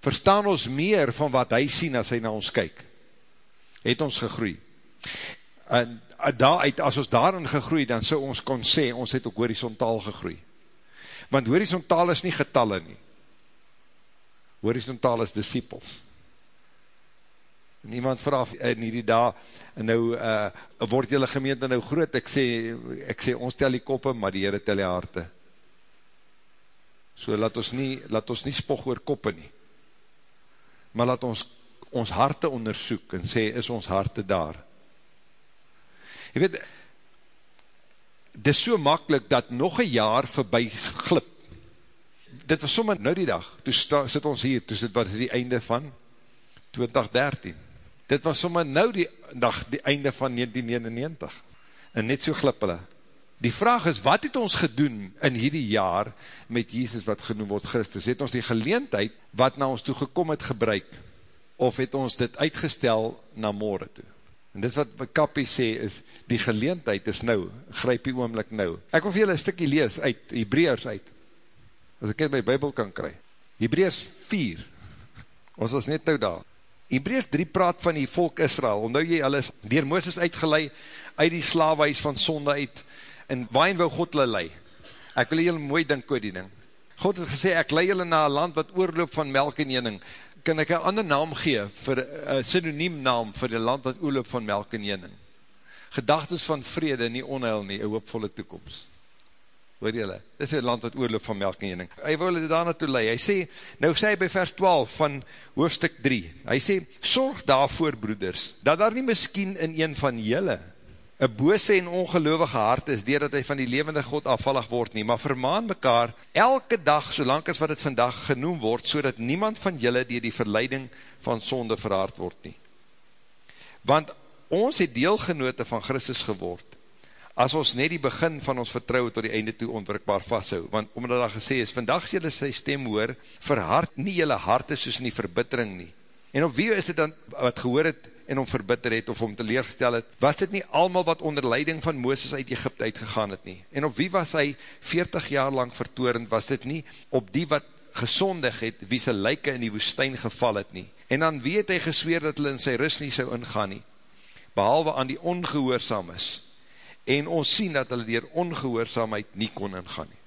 Verstaan ons meer van wat hy sien as hy na ons kyk. Het ons gegroei. En daaruit, as ons daarin gegroei, dan sou ons kon sê, ons het ook horizontaal gegroei. Want horizontaal is nie getalle nie. Horizontaal is disciples. En iemand vraag in die dag, en nou uh, word jylle gemeente nou groot, ek sê, ek sê ons tel die koppe, maar die Heere tel die harte. So laat ons nie, laat ons nie spog oor koppe nie. Maar laat ons ons harte onderzoek en sê, is ons harte daar? Je weet, dit is so makkelijk dat nog een jaar voorbij glip. Dit was sommer nou die dag, toe sta, sit ons hier, toe sit wat is die einde van 2013. Dit was sommer nou die dag, die einde van 1999. En net so glip hulle. Die vraag is, wat het ons gedoen in hierdie jaar met Jesus wat genoem word Christus? Het ons die geleentheid wat na ons toe gekom het gebruik? Of het ons dit uitgestel na morgen toe? En dit wat Kappie sê is, die geleentheid is nou, grijp die oomlik nou. Ek wil vir julle een stikkie lees uit, Hebreërs uit, as ek het my bybel kan kry. Hebreërs 4, ons was net nou daar. Hebreërs 3 praat van die volk Israel, omdat jy alles, dier Mooses uitgeleid, uit die slaafhuis van sonde uit, en waarin wou God hulle lei? Ek wil julle mooi dink oor die ding. God het gesê, ek lei julle na een land wat oorloop van melk en jening. Kan ek een ander naam gee, vir een synoniem naam vir die land wat oorloop van melk en jening? Gedagtes van vrede, nie onheil nie, een hoopvolle toekomst. Hoor julle, dit is een land wat oorloop van melk en jening. Hy wil hulle daar naartoe lei. Hy sê, nou sê hy by vers 12 van hoofdstuk 3, hy sê, sorg daarvoor broeders, dat daar nie miskien in een van julle een bose en ongeloofige hart is, dier dat hy van die levende God afvallig word nie, maar vermaan mekaar elke dag, solang as wat het vandag genoem word, so niemand van julle die die verleiding van sonde verhaard word nie. Want ons het deelgenote van Christus geword, as ons net die begin van ons vertrouwe tot die einde toe ontwrikbaar vasthou, want omdat daar gesê is, vandag julle sy stem hoor, verhard nie julle harte soos in die verbittering nie. En op wie is het dan, wat gehoor het, en om verbitter het of om teleergestel het, was dit nie allemaal wat onder leiding van Mooses uit Egypte uitgegaan het nie. En op wie was hy 40 jaar lang vertoorend, was dit nie op die wat gesondig het, wie sy lyke in die woestijn geval het nie. En aan wie het hy gesweer dat hulle in sy rust nie sou ingaan nie, behalwe aan die ongehoorzaam is. En ons sien dat hulle dier ongehoorzaamheid nie kon ingaan nie.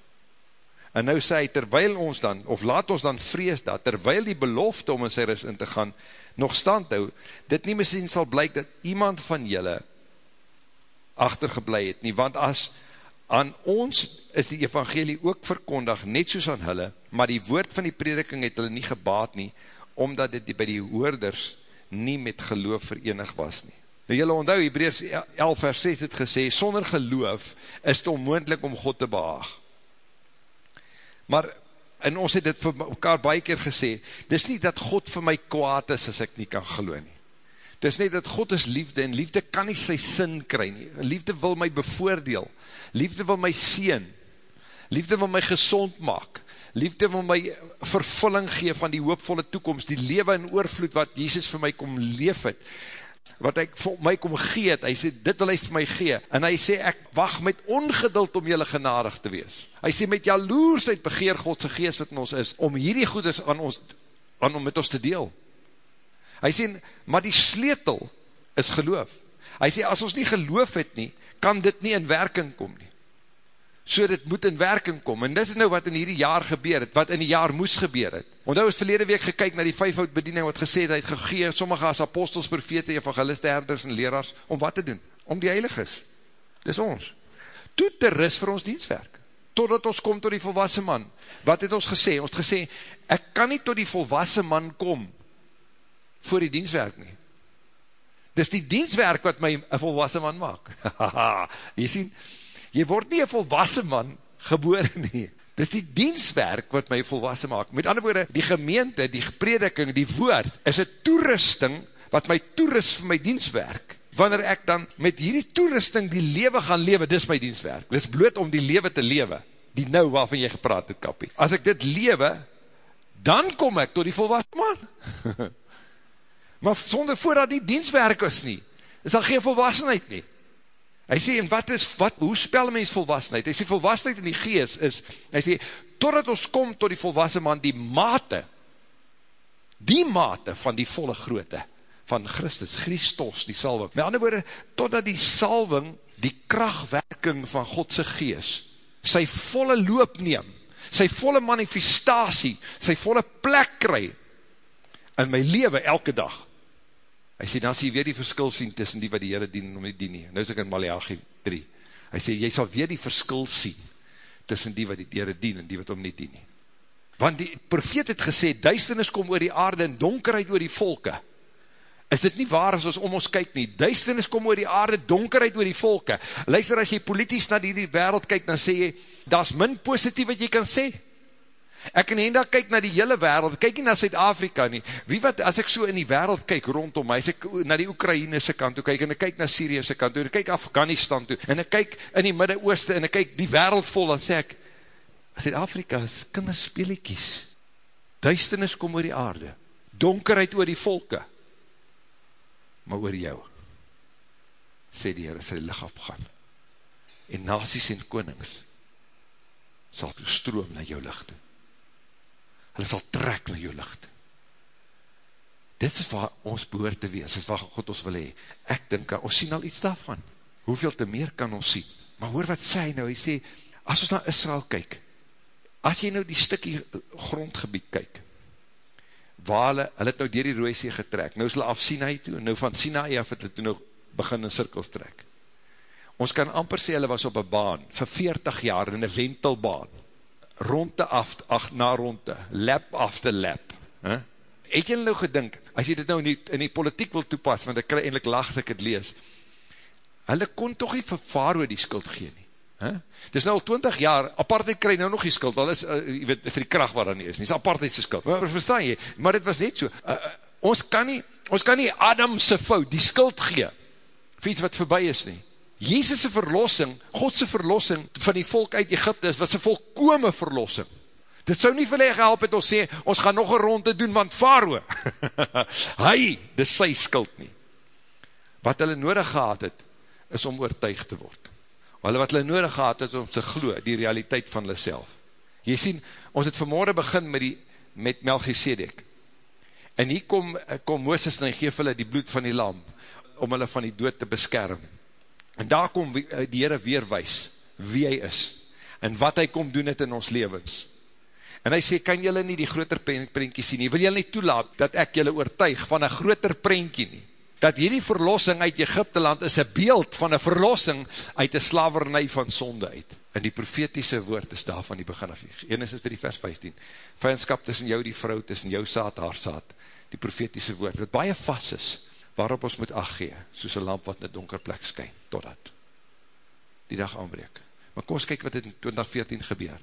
En nou sê hy, terwyl ons dan, of laat ons dan vrees dat, terwyl die belofte om in sy ris in te gaan, nog stand hou, dit nie miskien sal blyk dat iemand van julle achtergeblij het nie, want as aan ons is die evangelie ook verkondig, net soos aan hulle, maar die woord van die prediking het hulle nie gebaat nie, omdat dit by die hoorders nie met geloof verenig was nie. Nou jylle onthou, Hebreus 11 vers 6 het gesê, sonder geloof is het onmoendlik om God te behaag. Maar, en ons het dit vir mekaar baie keer gesê, dis nie dat God vir my kwaad is as ek nie kan geloo nie. Dis nie dat God is liefde en liefde kan nie sy sin kry nie. Liefde wil my bevoordeel. Liefde wil my seen. Liefde wil my gezond maak. Liefde wil my vervulling gee van die hoopvolle toekomst, die lewe en oorvloed wat Jesus vir my kom leef het wat hy vir my kom gee het, hy sê, dit wil hy vir my gee, en hy sê, ek wacht met ongeduld om jylle genadig te wees. Hy sê, met jaloersheid begeer Godse geest wat in ons is, om hierdie goedes aan ons, aan om met ons te deel. Hy sê, maar die sleutel is geloof. Hy sê, as ons nie geloof het nie, kan dit nie in werking kom nie. So dit moet in werking kom. En dit is nou wat in hierdie jaar gebeur het, wat in die jaar moes gebeur het. Want hy was verlede week gekyk na die vijfhoud bediening, wat gesê het, hy het gegeen, sommige as apostels, profete, evangeliste, herders en leraars, om wat te doen? Om die heiliges. Dis ons. Toe ter is vir ons dienstwerk. Totdat ons kom tot die volwassen man. Wat het ons gesê? Ons het gesê, ek kan nie tot die volwassen man kom, voor die dienstwerk nie. Dis die dienstwerk wat my volwassen man maak. jy sien, jy word nie een volwassen man geboren nie. Dis die dienstwerk wat my volwassen maak. Met ander woorde, die gemeente, die prediking, die woord, is een toerusting wat my toerust vir my dienstwerk. Wanneer ek dan met hierdie toerusting die lewe gaan lewe, dis my dienstwerk. Dis bloot om die lewe te lewe. Die nou waarvan jy gepraat het, kapie. As ek dit lewe, dan kom ek tot die volwassen man. maar sonder voordat die dienstwerk is nie, is daar geen volwassenheid nie. Hy sê, en wat is, wat, hoe spel mens volwassenheid? Hy sê, volwassenheid in die gees is, hy sê, totdat ons kom tot die volwassen man, die mate, die mate van die volle groote, van Christus, Christus, die salving. Met ander woorde, totdat die salving, die krachtwerking van Godse gees, sy volle loop neem, sy volle manifestatie, sy volle plek kry, in my leven elke dag, Hy sê, dan sê jy weer die verskil sien tussen die wat die Heere dien en om die dien nie. Nou is ek in Malachi 3. Hy sê, jy sal weer die verskil sien tussen die wat die Heere dien en die wat om nie dien nie. Want die profeet het gesê, duisternis kom oor die aarde en donkerheid oor die volke. Is dit nie waar as ons om ons kyk nie? Duisternis kom oor die aarde, donkerheid oor die volke. Luister, as jy politisch na die, die wereld kyk, dan sê jy, dat is min positief wat jy kan sê. Ek en Henda kyk na die hele wereld, kyk nie na Suid-Afrika nie. Wie wat, as ek so in die wereld kyk rondom my, as ek na die Oekraïne se kant toe kyk, en ek kyk na Syrië se kant toe, en ek kyk Afghanistan toe, en ek kyk in die Midde-Ooste, en ek kyk die wereld vol, dan sê ek, Suid-Afrika is kinderspeeliekies. Duisternis kom oor die aarde, donkerheid oor die volke, maar oor jou, sê die Heer, sy licht opgaan, en nasies en konings, sal toe stroom na jou licht toe hulle sal trek na jou licht. Dit is waar ons behoort te wees, dit is waar God ons wil hee. Ek dink, ons sien al iets daarvan. Hoeveel te meer kan ons sien? Maar hoor wat sê nou, hy sê, as ons na Israel kyk, as jy nou die stikkie grondgebied kyk, waar hulle, hulle het nou dier die rooisee getrek, nou is hulle af Sinai toe, nou van Sinai af het hulle toe nou begin in cirkels trek. Ons kan amper sê, hulle was op een baan, vir 40 jaar, in een wentelbaan, ronde af, ach, na ronde, lap after lap. Huh? Het jy nou gedink, as jy dit nou in die, in die politiek wil toepas, want ek krij eindelijk laag as ek het lees, hulle kon toch nie vir Faro die skuld gee nie. Huh? Het is nou al 20 jaar, apartheid krij nou nog die skuld, al is, uh, jy weet, vir die kracht waar dan nie is, nie is apartheid sy skuld. Maar verstaan jy, maar dit was net so, uh, uh, ons kan nie, ons kan nie Adamse fout die skuld gee, vir iets wat voorbij is nie. Jezus' verlossing, Godse verlossing van die volk uit Egypte is, was een volkome verlossing. Dit sou nie vir hulle gehelp het ons sê, ons gaan nog een ronde doen, want Faro, hy, dit sy skuld nie. Wat hulle nodig gehad het, is om oortuig te word. Hulle wat hulle nodig gehad het, om te glo, die realiteit van hulle self. Jy sien, ons het vanmorgen begin met, die, met Melchisedek. En hier kom, kom Mooses en hy geef hulle die bloed van die lam, om hulle van die dood te beskerm. En daar kom eh, die Heere weer wees, wie hy is. en wat hy kom doen het in ons levens. En hy sê, kan jylle nie die groter prentjie sien nie? Wil jylle nie toelaat dat ek jylle oortuig van een groter prentjie nie? Dat hierdie verlossing uit Egypte land is een beeld van een verlossing uit een slavernij van sonde uit. En die profetiese woord is daar van die begin af. Enes is 3 vers 15. Vijandskap tussen jou die vrou, tussen jou saad, haar saad. Die profetiese woord, wat baie vast is, waarop ons moet acht gee, soos een lamp wat in donker plek skyn, totdat die dag aanbreek. Maar kom ons kyk wat in 2014 gebeur.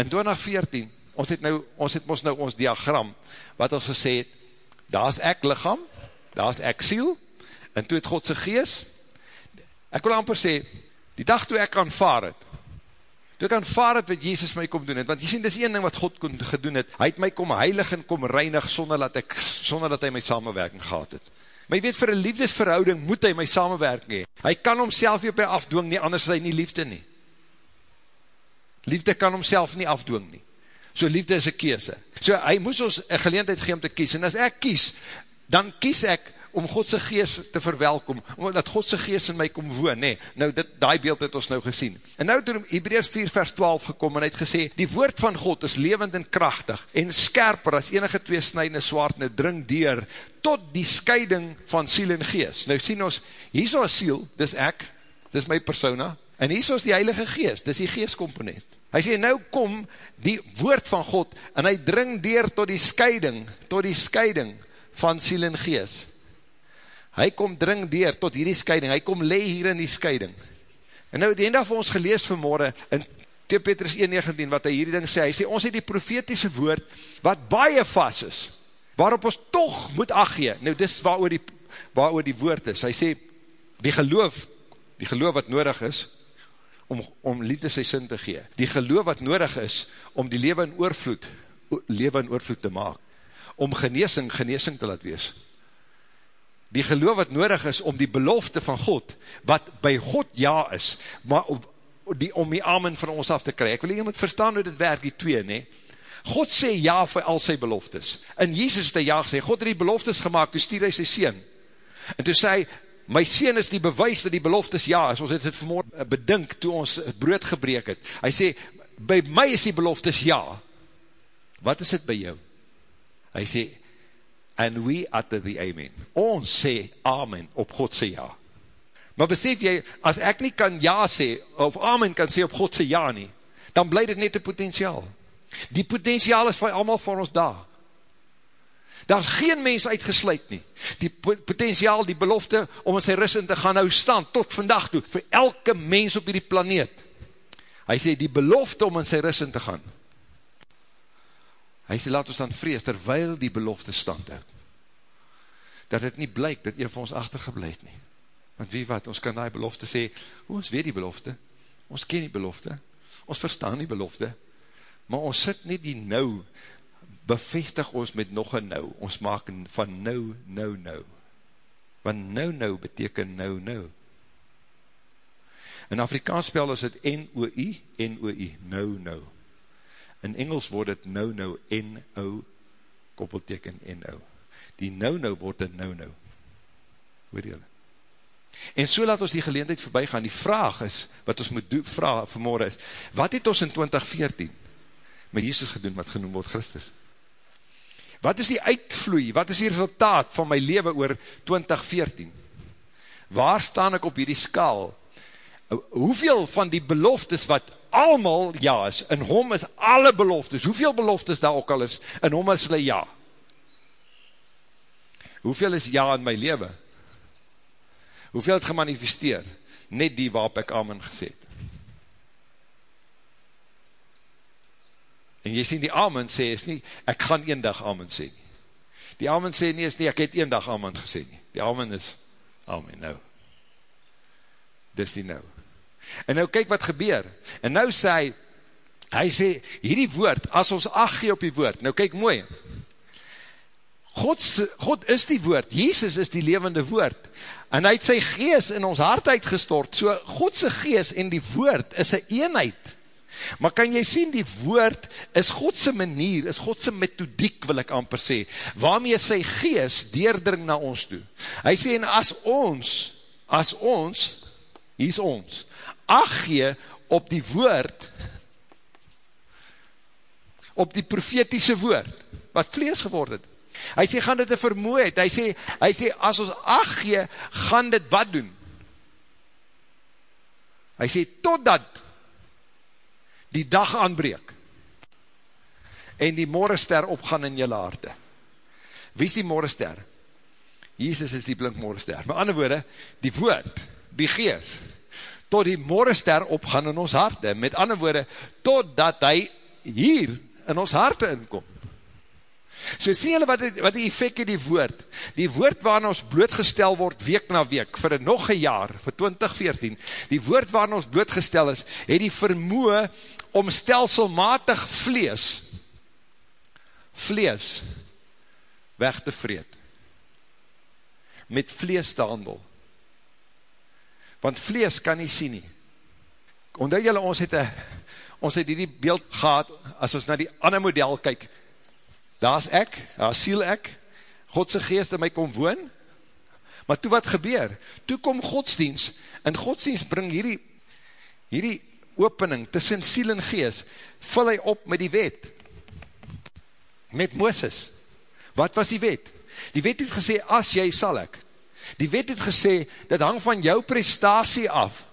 In 2014, ons het nou, ons het ons nou ons diagram, wat ons gesê het, daar is ek lichaam, daar is ek siel, en toe het Godse gees, ek wil amper sê, die dag toe ek aanvaar het, toe ek aanvaar het wat Jezus my kom doen het, want jy sien, dit is een ding wat God kon gedoen het, hy het my kom heilig en kom reinig, sonder dat, ek, sonder dat hy my samenwerking gehad het. Maar jy weet, vir een liefdesverhouding moet hy my samenwerking hee. Hy kan homself nie op my afdwing nie, anders is hy nie liefde nie. Liefde kan homself nie afdwing nie. So liefde is een keese. So hy moes ons een geleentheid gee om te kies. En as ek kies, dan kies ek om Godse gees te verwelkom, omdat Godse gees in my kom woon, nee, nou dit, die beeld het ons nou gesien. En nou door Hebreus 4 vers 12 gekom, en hy het gesê, die woord van God is levend en krachtig, en skerper as enige twee snijdende swaard, en dring dier, tot die scheiding van siel en gees. Nou sien ons, hier so siel, dis ek, dis my persona, en hier is die heilige gees, dis die geeskomponent. Hy sê, nou kom die woord van God, en hy dring dier tot die scheiding, tot die scheiding van siel en gees. Hy kom dring dier tot hierdie scheiding, hy kom le hier in die scheiding. En nou het die ene vir ons gelees vanmorgen, in 2 Petrus 1,19, wat hy hierdie ding sê, hy sê, ons het die profetiese woord, wat baie vast is, waarop ons toch moet achtgee. Nou, dis waar oor die, waar oor die woord is. Hy sê, die geloof, die geloof wat nodig is, om, om liefde sy sin te gee. Die geloof wat nodig is, om die leven in oorvloed, leven in oorvloed te maak. Om geneesing, geneesing te laat wees. Die geloof wat nodig is, om die belofte van God, wat by God ja is, maar die, om die amen van ons af te kry. Ek wil iemand verstaan hoe dit werk, die twee, nee. God sê ja vir al sy beloftes. In Jesus het hy ja gesê, God het die beloftes gemaakt, toe stuur hy sy sien. En toe sê hy, my sien is die bewys dat die beloftes ja is, ons het het vanmorgen eh, bedink toe ons het brood gebreek het, hy sê, by my is die beloftes ja, wat is het by jou? Hy sê, and we utter the amen, ons sê amen op God sê ja, maar besef jy, as ek nie kan ja sê, of amen kan sê op God sê ja nie, dan bly dit net een potentiaal, die potentiaal is vir allemaal voor ons daar, daar is geen mens uitgesluit nie, die potentiaal, die belofte, om in sy ris in te gaan hou stand, tot vandag toe, vir elke mens op die planeet, hy sê, die belofte om in sy ris in te gaan, hy sê, laat ons dan vrees, terwyl die belofte stand hou, dat het nie blyk, dat een van ons achtergebleid nie, want wie wat, ons kan die belofte sê, hoe ons weet die belofte, ons ken die belofte, ons verstaan die belofte, maar ons sit nie die nou, bevestig ons met nog een nou, ons maak van nou, nou, nou. Want nou, nou beteken nou, nou. In Afrikaans spel is het N-O-I, N-O-I, nou, nou. In Engels word het nou, nou, N-O, koppelteken N-O. Die nou, nou word een nou, nou. Hoor jylle? En so laat ons die geleendheid voorbij gaan. Die vraag is, wat ons moet vraag vanmorgen is, wat het ons in 2014 met Jesus gedoen, wat genoem word Christus? Wat is die uitvloei, wat is die resultaat van my leven oor 2014? Waar staan ek op hierdie skaal? Hoeveel van die beloftes wat allemaal ja is, in hom is alle beloftes, hoeveel beloftes daar ook al is, in hom is hulle ja? Hoeveel is ja in my leven? Hoeveel het gemanifesteer? Net die waarop ek amen gesê het. En jy sien die amen sê is nie, ek gaan een dag amen sê nie. Die amen sê nie is nie, ek het een dag amen gesê nie. Die amen is, amen nou. Dis die nou. En nou kyk wat gebeur. En nou sê hy, hy sê, hierdie woord, as ons acht gee op die woord, nou kyk mooi, God, God is die woord, Jesus is die levende woord, en hy het sy gees in ons hart uitgestort, so Godse gees en die woord is een eenheid, Maar kan jy sien, die woord is Godse manier, is Godse methodiek, wil ek amper sê, waarmee sy gees deerdring na ons toe. Hy sê, en as ons, as ons, hier is ons, ag gee op die woord, op die profetiese woord, wat vlees geword het. Hy sê, gaan dit een vermoe het, hy sê, hy sê, as ons ag gee, gaan dit wat doen? Hy sê, totdat die dag aanbreek, en die morgenster opgaan in jylle harte. Wie is die morgenster? Jesus is die blink morgenster. Met ander woorde, die woord, die gees, tot die morgenster opgaan in ons harte. Met ander woorde, totdat hy hier in ons harte inkom. So sien julle wat, wat die effect in die woord, die woord waarin ons blootgestel word week na week, vir nog een jaar, vir 2014, die woord waarin ons blootgestel is, het die vermoe om stelselmatig vlees, vlees, weg te vreed, met vlees te handel, want vlees kan nie sien nie, omdat julle ons het, a, ons het die beeld gehad, as ons na die ander model kyk, daar is ek, daar siel ek, Godse geest in my kom woon, maar toe wat gebeur, toe kom godsdienst, en godsdienst bring hierdie, hierdie opening tussen siel en geest, vul hy op met die wet, met Mooses, wat was die wet? Die wet het gesê, as jy sal ek, die wet het gesê, dit hang van jou prestatie af,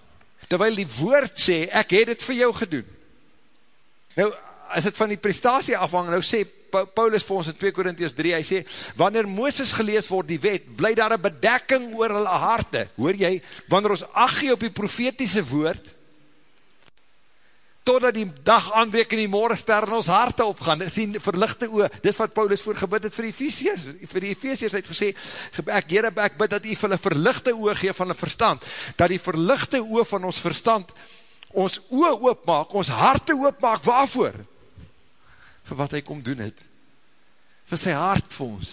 terwyl die woord sê, ek het het vir jou gedoen, nou, as het van die prestatie afhang, nou sê Paulus vir ons in 2 Korinties 3, hy sê, wanneer Mooses gelees word die wet, bly daar een bedekking oor hulle harte, hoor jy, wanneer ons agie op die profetiese woord, totdat die dag aanbreek en die morgenster in ons harte opgaan, dis die verlichte oor, dis wat Paulus voor gebid het vir die Ephesians, vir die Ephesians het gesê, ek Heere, ek bid dat hy vir die verlichte oor gee van die verstand, dat die verlichte oor van ons verstand, ons oor oopmaak, ons harte oopmaak, waarvoor? vir wat hy kom doen het, vir sy hart vir ons,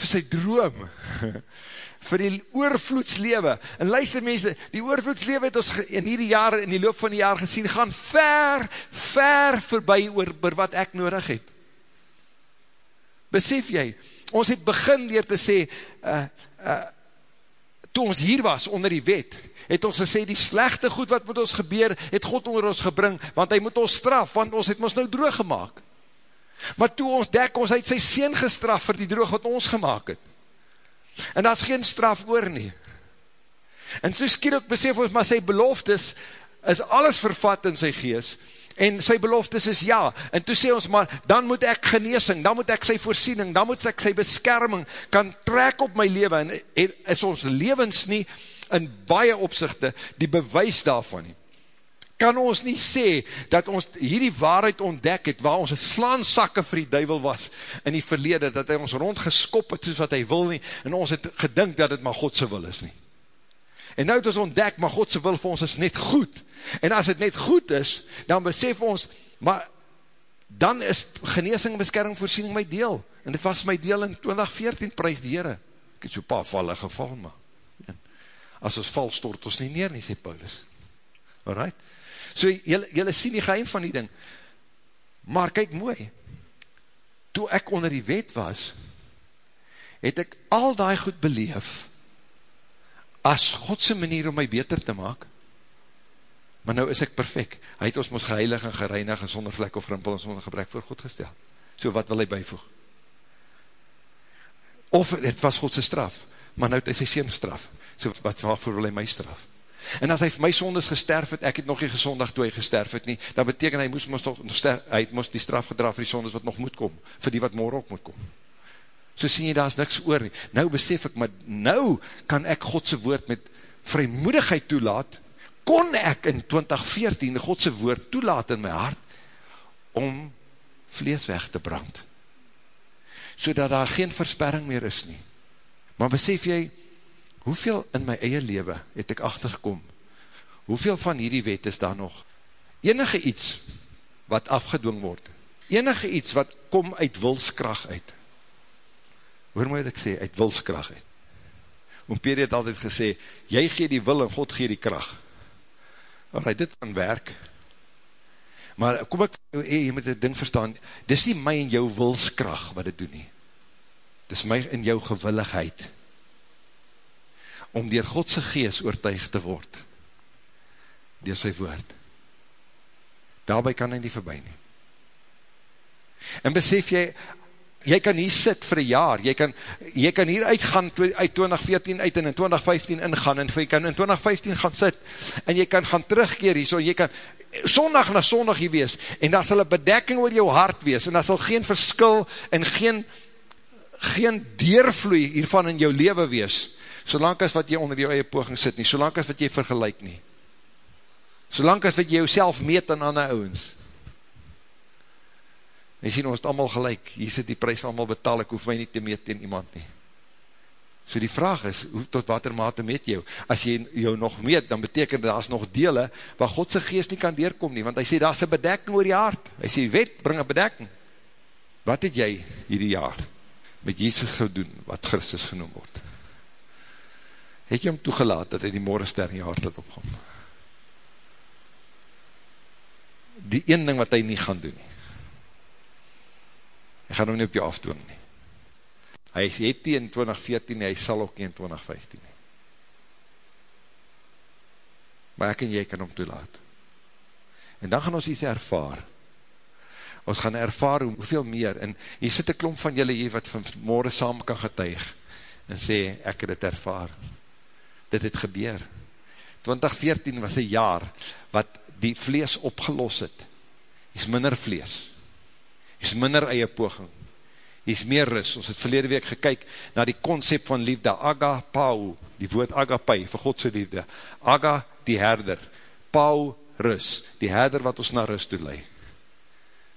vir sy droom, vir die oorvloedslewe, en luister mense, die oorvloedslewe het ons in hierdie jare, in die loop van die jaar gesien, gaan ver, ver voorbij oor, oor wat ek nodig het. Besef jy, ons het begin dier te sê, uh, uh, toe ons hier was, onder die wet, het ons gesê, die slechte goed wat met ons gebeur, het God onder ons gebring, want hy moet ons straf, want ons het ons nou droog gemaakt. Maar toe ons dek, ons het sy sien gestraf vir die droog wat ons gemaakt het. En daar is geen straf oor nie. En so skier ook besef ons, maar sy beloftes is alles vervat in sy gees, en sy beloftes is ja, en toe sê ons maar, dan moet ek geneesing, dan moet ek sy voorsiening, dan moet ek sy beskerming kan trek op my leven, en, is ons levens nie in baie opzichte die bewys daarvan nie. Kan ons nie sê, dat ons hierdie waarheid ontdek het, waar ons slaansakke vir die duivel was in die verlede, dat hy ons rondgeskop het soos wat hy wil nie, en ons het gedink dat het maar Godse wil is nie. En nou het ons ontdek, maar Godse wil vir ons is net goed. En as het net goed is, dan besef ons, maar dan is geneesing en beskerming voorsiening my deel. En dit was my deel in 2014, prijs die Heere. Ek het so paar vallen geval, maar as ons val, stort ons nie neer nie, sê Paulus. Alright? So, jylle, jylle sien die geheim van die ding. Maar kyk mooi, toe ek onder die wet was, het ek al die goed beleef, as Godse manier om my beter te maak, maar nou is ek perfect. Hy het ons ons geheilig en gereinig en sonder vlek of rimpel en sonder gebrek voor God gestel. So wat wil hy bijvoeg? Of het was Godse straf, maar nou het hy sy sien straf so wat waarvoor wil hy my straf? En as hy vir my sondes gesterf het, ek het nog nie gesondag toe hy gesterf het nie, dan beteken hy moes, moes, sterf, hy moes die straf gedra vir die sondes wat nog moet kom, vir die wat morgen ook moet kom. So sien jy, daar is niks oor nie. Nou besef ek, maar nou kan ek Godse woord met vrymoedigheid toelaat, kon ek in 2014 Godse woord toelaat in my hart, om vlees weg te brand. So dat daar geen versperring meer is nie. Maar besef jy, hoeveel in my eie lewe het ek achtergekom, hoeveel van hierdie wet is daar nog, enige iets wat afgedwong word, enige iets wat kom uit wilskracht uit, hoor moet ek sê, uit wilskracht uit, Oom Peter het altyd gesê, jy gee die wil en God gee die kracht, alright, dit kan werk, maar kom ek, hey, jy moet dit ding verstaan, dis nie my en jou wilskracht wat dit doen nie, dis my en jou gewilligheid, om dier Godse gees oortuig te word, dier sy woord. Daarby kan hy nie voorbij nie. En besef jy, jy kan hier sit vir een jaar, jy kan, jy kan hier uitgaan uit 2014 uit en in 2015 ingaan, en jy kan in 2015 gaan sit, en jy kan gaan terugkeer hier, so jy kan sondag na sondag hier wees, en daar sal een bedekking oor jou hart wees, en daar sal geen verskil, en geen, geen deurvloei hiervan in jou leven wees, solang as wat jy onder jou eie poging sit nie, solang as wat jy vergelijk nie, solang as wat jy jouself meet aan ander ouwens, en sien, ons het allemaal gelijk, hier sit die prijs allemaal betaal, ek hoef my nie te meet tegen iemand nie. So die vraag is, hoe, tot wat er mate meet jou? As jy jou nog meet, dan beteken dat daar is nog dele, waar Godse geest nie kan deurkom nie, want hy sê, daar is een bedekking oor die hart. Hy sê, wet, bring een bedekking. Wat het jy hierdie jaar met Jezus gedoen, wat Christus genoem word? Het jy hom toegelaat, dat hy die morgenster in jou hart laat opkom? Die een ding wat hy nie gaan doen nie, Hy gaan hom nie op jou afdwing nie. Hy het die in 2014 hy sal ook nie in 2015 nie. Maar ek en jy kan hom toelaat. En dan gaan ons iets ervaar. Ons gaan ervaar hoeveel meer, en hier sit een klomp van julle hier wat van morgen saam kan getuig, en sê, ek het het ervaar. Dit het gebeur. 2014 was een jaar, wat die vlees opgelos het. Is minder vlees. Is minder eie poging, is meer ris, ons het verlede week gekyk na die concept van liefde, aga pau, die woord aga pai, vir Godse liefde, aga die herder, pau ris, die herder wat ons na ris toe lei,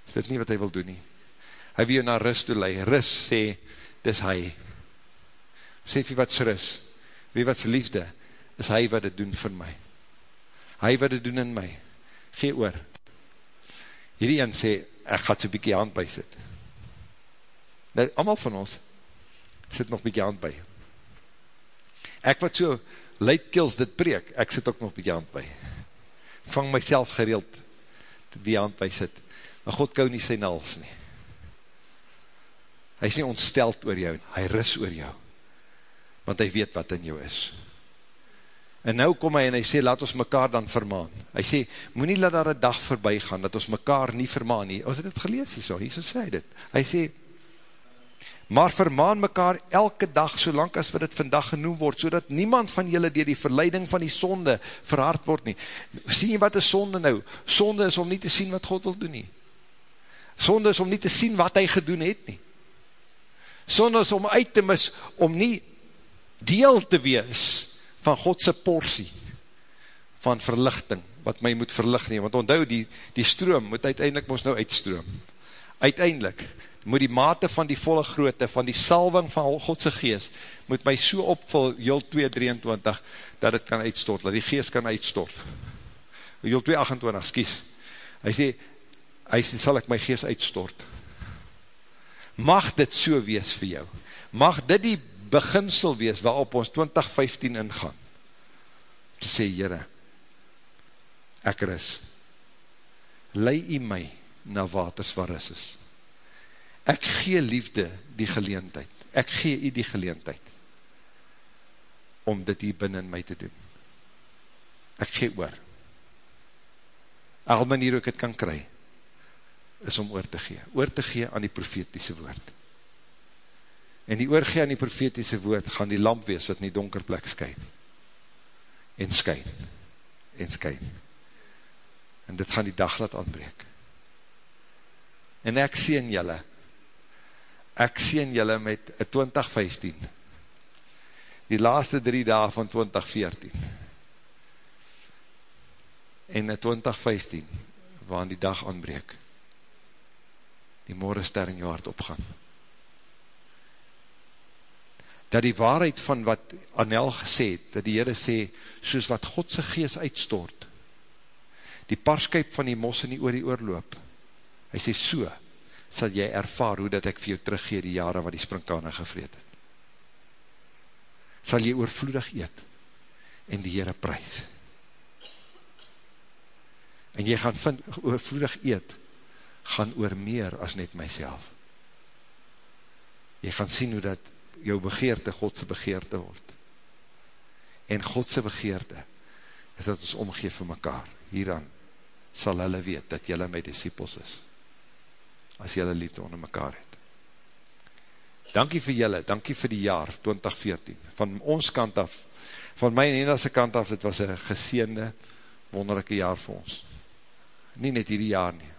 is dit nie wat hy wil doen nie, hy wil jou na ris toe lei, ris sê, dis hy, sê wie wat is ris, wie wat is liefde, is hy wat dit doen vir my, hy wat dit doen in my, gee oor, hierdie een sê, ek gaat so bykie hand by sit. Nou, allemaal van ons sit nog bykie hand by. Ek wat so luidkils dit preek, ek sit ook nog bykie hand by. Ek vang myself gereeld te by hand by sit. Maar God kou nie sy nals nie. Hy is nie ontsteld oor jou, hy ris oor jou. Want hy weet wat in jou is. En nou kom hy en hy sê, laat ons mekaar dan vermaan. Hy sê, moet nie laat daar een dag voorbij gaan, dat ons mekaar nie vermaan nie. Ons het het gelees hier so, hier so sê dit. Hy sê, maar vermaan mekaar elke dag, solang as wat het vandag genoem word, so niemand van julle dier die verleiding van die sonde verhard word nie. Sien jy wat is sonde nou? Sonde is om nie te sien wat God wil doen nie. Sonde is om nie te sien wat hy gedoen het nie. Sonde is om uit te mis, om nie deel te wees, van Godse portie van verlichting, wat my moet verlicht nie, want onthou die, die stroom moet uiteindelik ons nou uitstroom. Uiteindelik moet die mate van die volle grootte, van die salving van Godse geest, moet my so opvul, Jul 223, dat het kan uitstort, dat die geest kan uitstort. Jul 228, skies. Hy sê, hy sê, sal ek my geest uitstort. Mag dit so wees vir jou. Mag dit die beginsel wees waarop ons 2015 ingaan. Te sê, Heere, ek ris. Lei u my na waters waar is is. Ek gee liefde die geleentheid. Ek gee u die geleentheid om dit hier binnen my te doen. Ek gee oor. Al manier hoe ek het kan kry, is om oor te gee. Oor te gee aan die profetiese woord en die oorgee aan die profetiese woord, gaan die lamp wees wat in die donker plek skyn, en skyn, en skyn, en dit gaan die dag laat aanbreek, en ek sien julle, ek sien julle met 2015, die laaste drie dagen van 2014, en 2015, waar die dag aanbreek, die morgenster in jou hart opgaan, dat die waarheid van wat Anel gesê het, dat die Heere sê, soos wat Godse gees uitstort, die parskuip van die mos in die oor die oorloop, hy sê, so, sal jy ervaar hoe dat ek vir jou teruggeer die jare wat die sprinkane gevreed het. Sal jy oorvloedig eet, en die Heere prijs. En jy gaan vind, oorvloedig eet, gaan oor meer as net myself. Jy gaan sien hoe dat jou begeerte Godse begeerte word. En Godse begeerte is dat ons omgeef vir mekaar. Hieraan sal hulle weet dat jylle my disciples is. as jylle liefde onder mekaar het. Dankie vir jylle, dankie vir die jaar 2014, van ons kant af, van my en Ena's kant af, het was een geseende, wonderlijke jaar vir ons. Nie net hierdie jaar nie.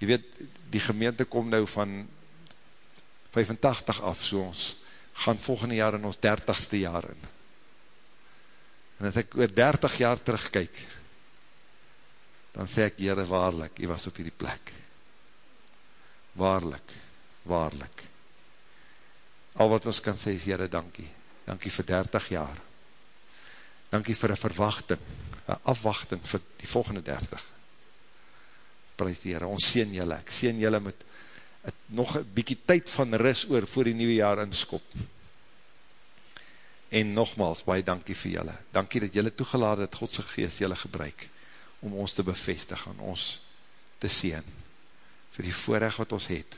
Je weet, die gemeente kom nou van 85 af, so ons gaan volgende jaar in ons 30ste jaar in. En as ek oor 30 jaar terugkyk, dan sê ek, Heere, waarlik, jy was op hierdie plek. Waarlik, waarlik. Al wat ons kan sê is, Heere, dankie. Dankie vir 30 jaar. Dankie vir een verwachting, een afwachting vir die volgende 30. Prijs die Heere, ons sien jylle, ek sien jylle met nog een bykie tyd van ris oor voor die nieuwe jaar inskop. En nogmaals, baie dankie vir jylle. Dankie dat jylle toegelaat het, Godse geest jylle gebruik, om ons te bevestig, en ons te sien, vir die voorrecht wat ons het,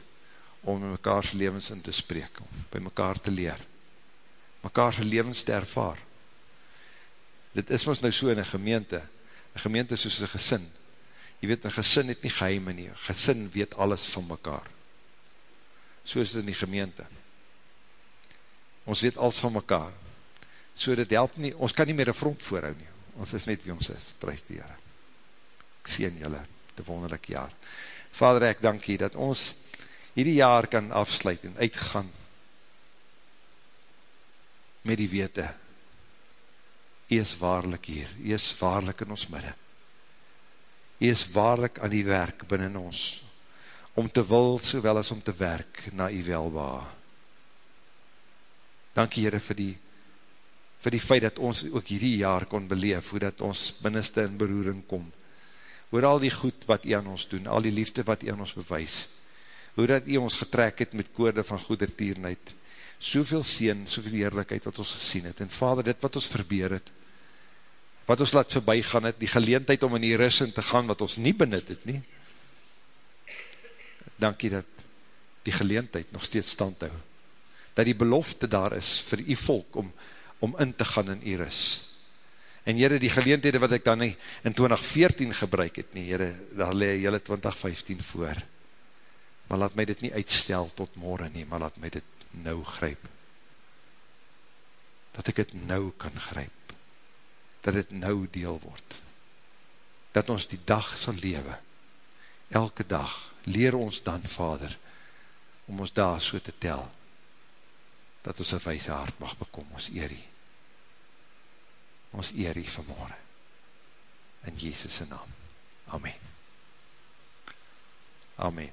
om in mekaars levens in te spreek, om by mekaar te leer, mekaars levens te ervaar. Dit is ons nou so in een gemeente, een gemeente soos een gesin. Je weet, een gesin het nie geheime nie, gesin weet alles van mekaar. So is dit in die gemeente. Ons weet alles van mekaar, so dit help nie, ons kan nie meer een front voorhou nie, ons is net wie ons is, prijs die Heere. Ek sien julle, te wonderlik jaar. Vader, ek dank jy, dat ons hierdie jaar kan afsluit en uitgaan met die wete, jy is waarlik hier, jy is waarlik in ons midde, jy is waarlik aan die werk binnen ons, om te wil, sowel as om te werk, na jy welba. Dank jy, Heere, vir die vir die feit dat ons ook hierdie jaar kon beleef, hoe dat ons binneste in beroering kom, oor al die goed wat jy aan ons doen, al die liefde wat jy aan ons bewys, hoe dat jy ons getrek het met koorde van goedertierenheid, soveel sien, soveel eerlijkheid wat ons gesien het, en vader, dit wat ons verbeer het, wat ons laat voorbij gaan het, die geleentheid om in die russen te gaan, wat ons nie benut het nie, dankie dat die geleentheid nog steeds stand hou, dat die belofte daar is vir die volk om om in te gaan in Iris. En jyre, die geleendhede wat ek dan nie in 2014 gebruik het nie, jyre, daar lewe jylle 2015 voor. Maar laat my dit nie uitstel tot morgen nie, maar laat my dit nou gryp. Dat ek het nou kan gryp. Dat het nou deel word. Dat ons die dag sal lewe. Elke dag leer ons dan, Vader, om ons daar so te tel dat ons een wijse hart mag bekom, ons eerie. Ons eerie vanmorgen. In Jezus' naam. Amen. Amen.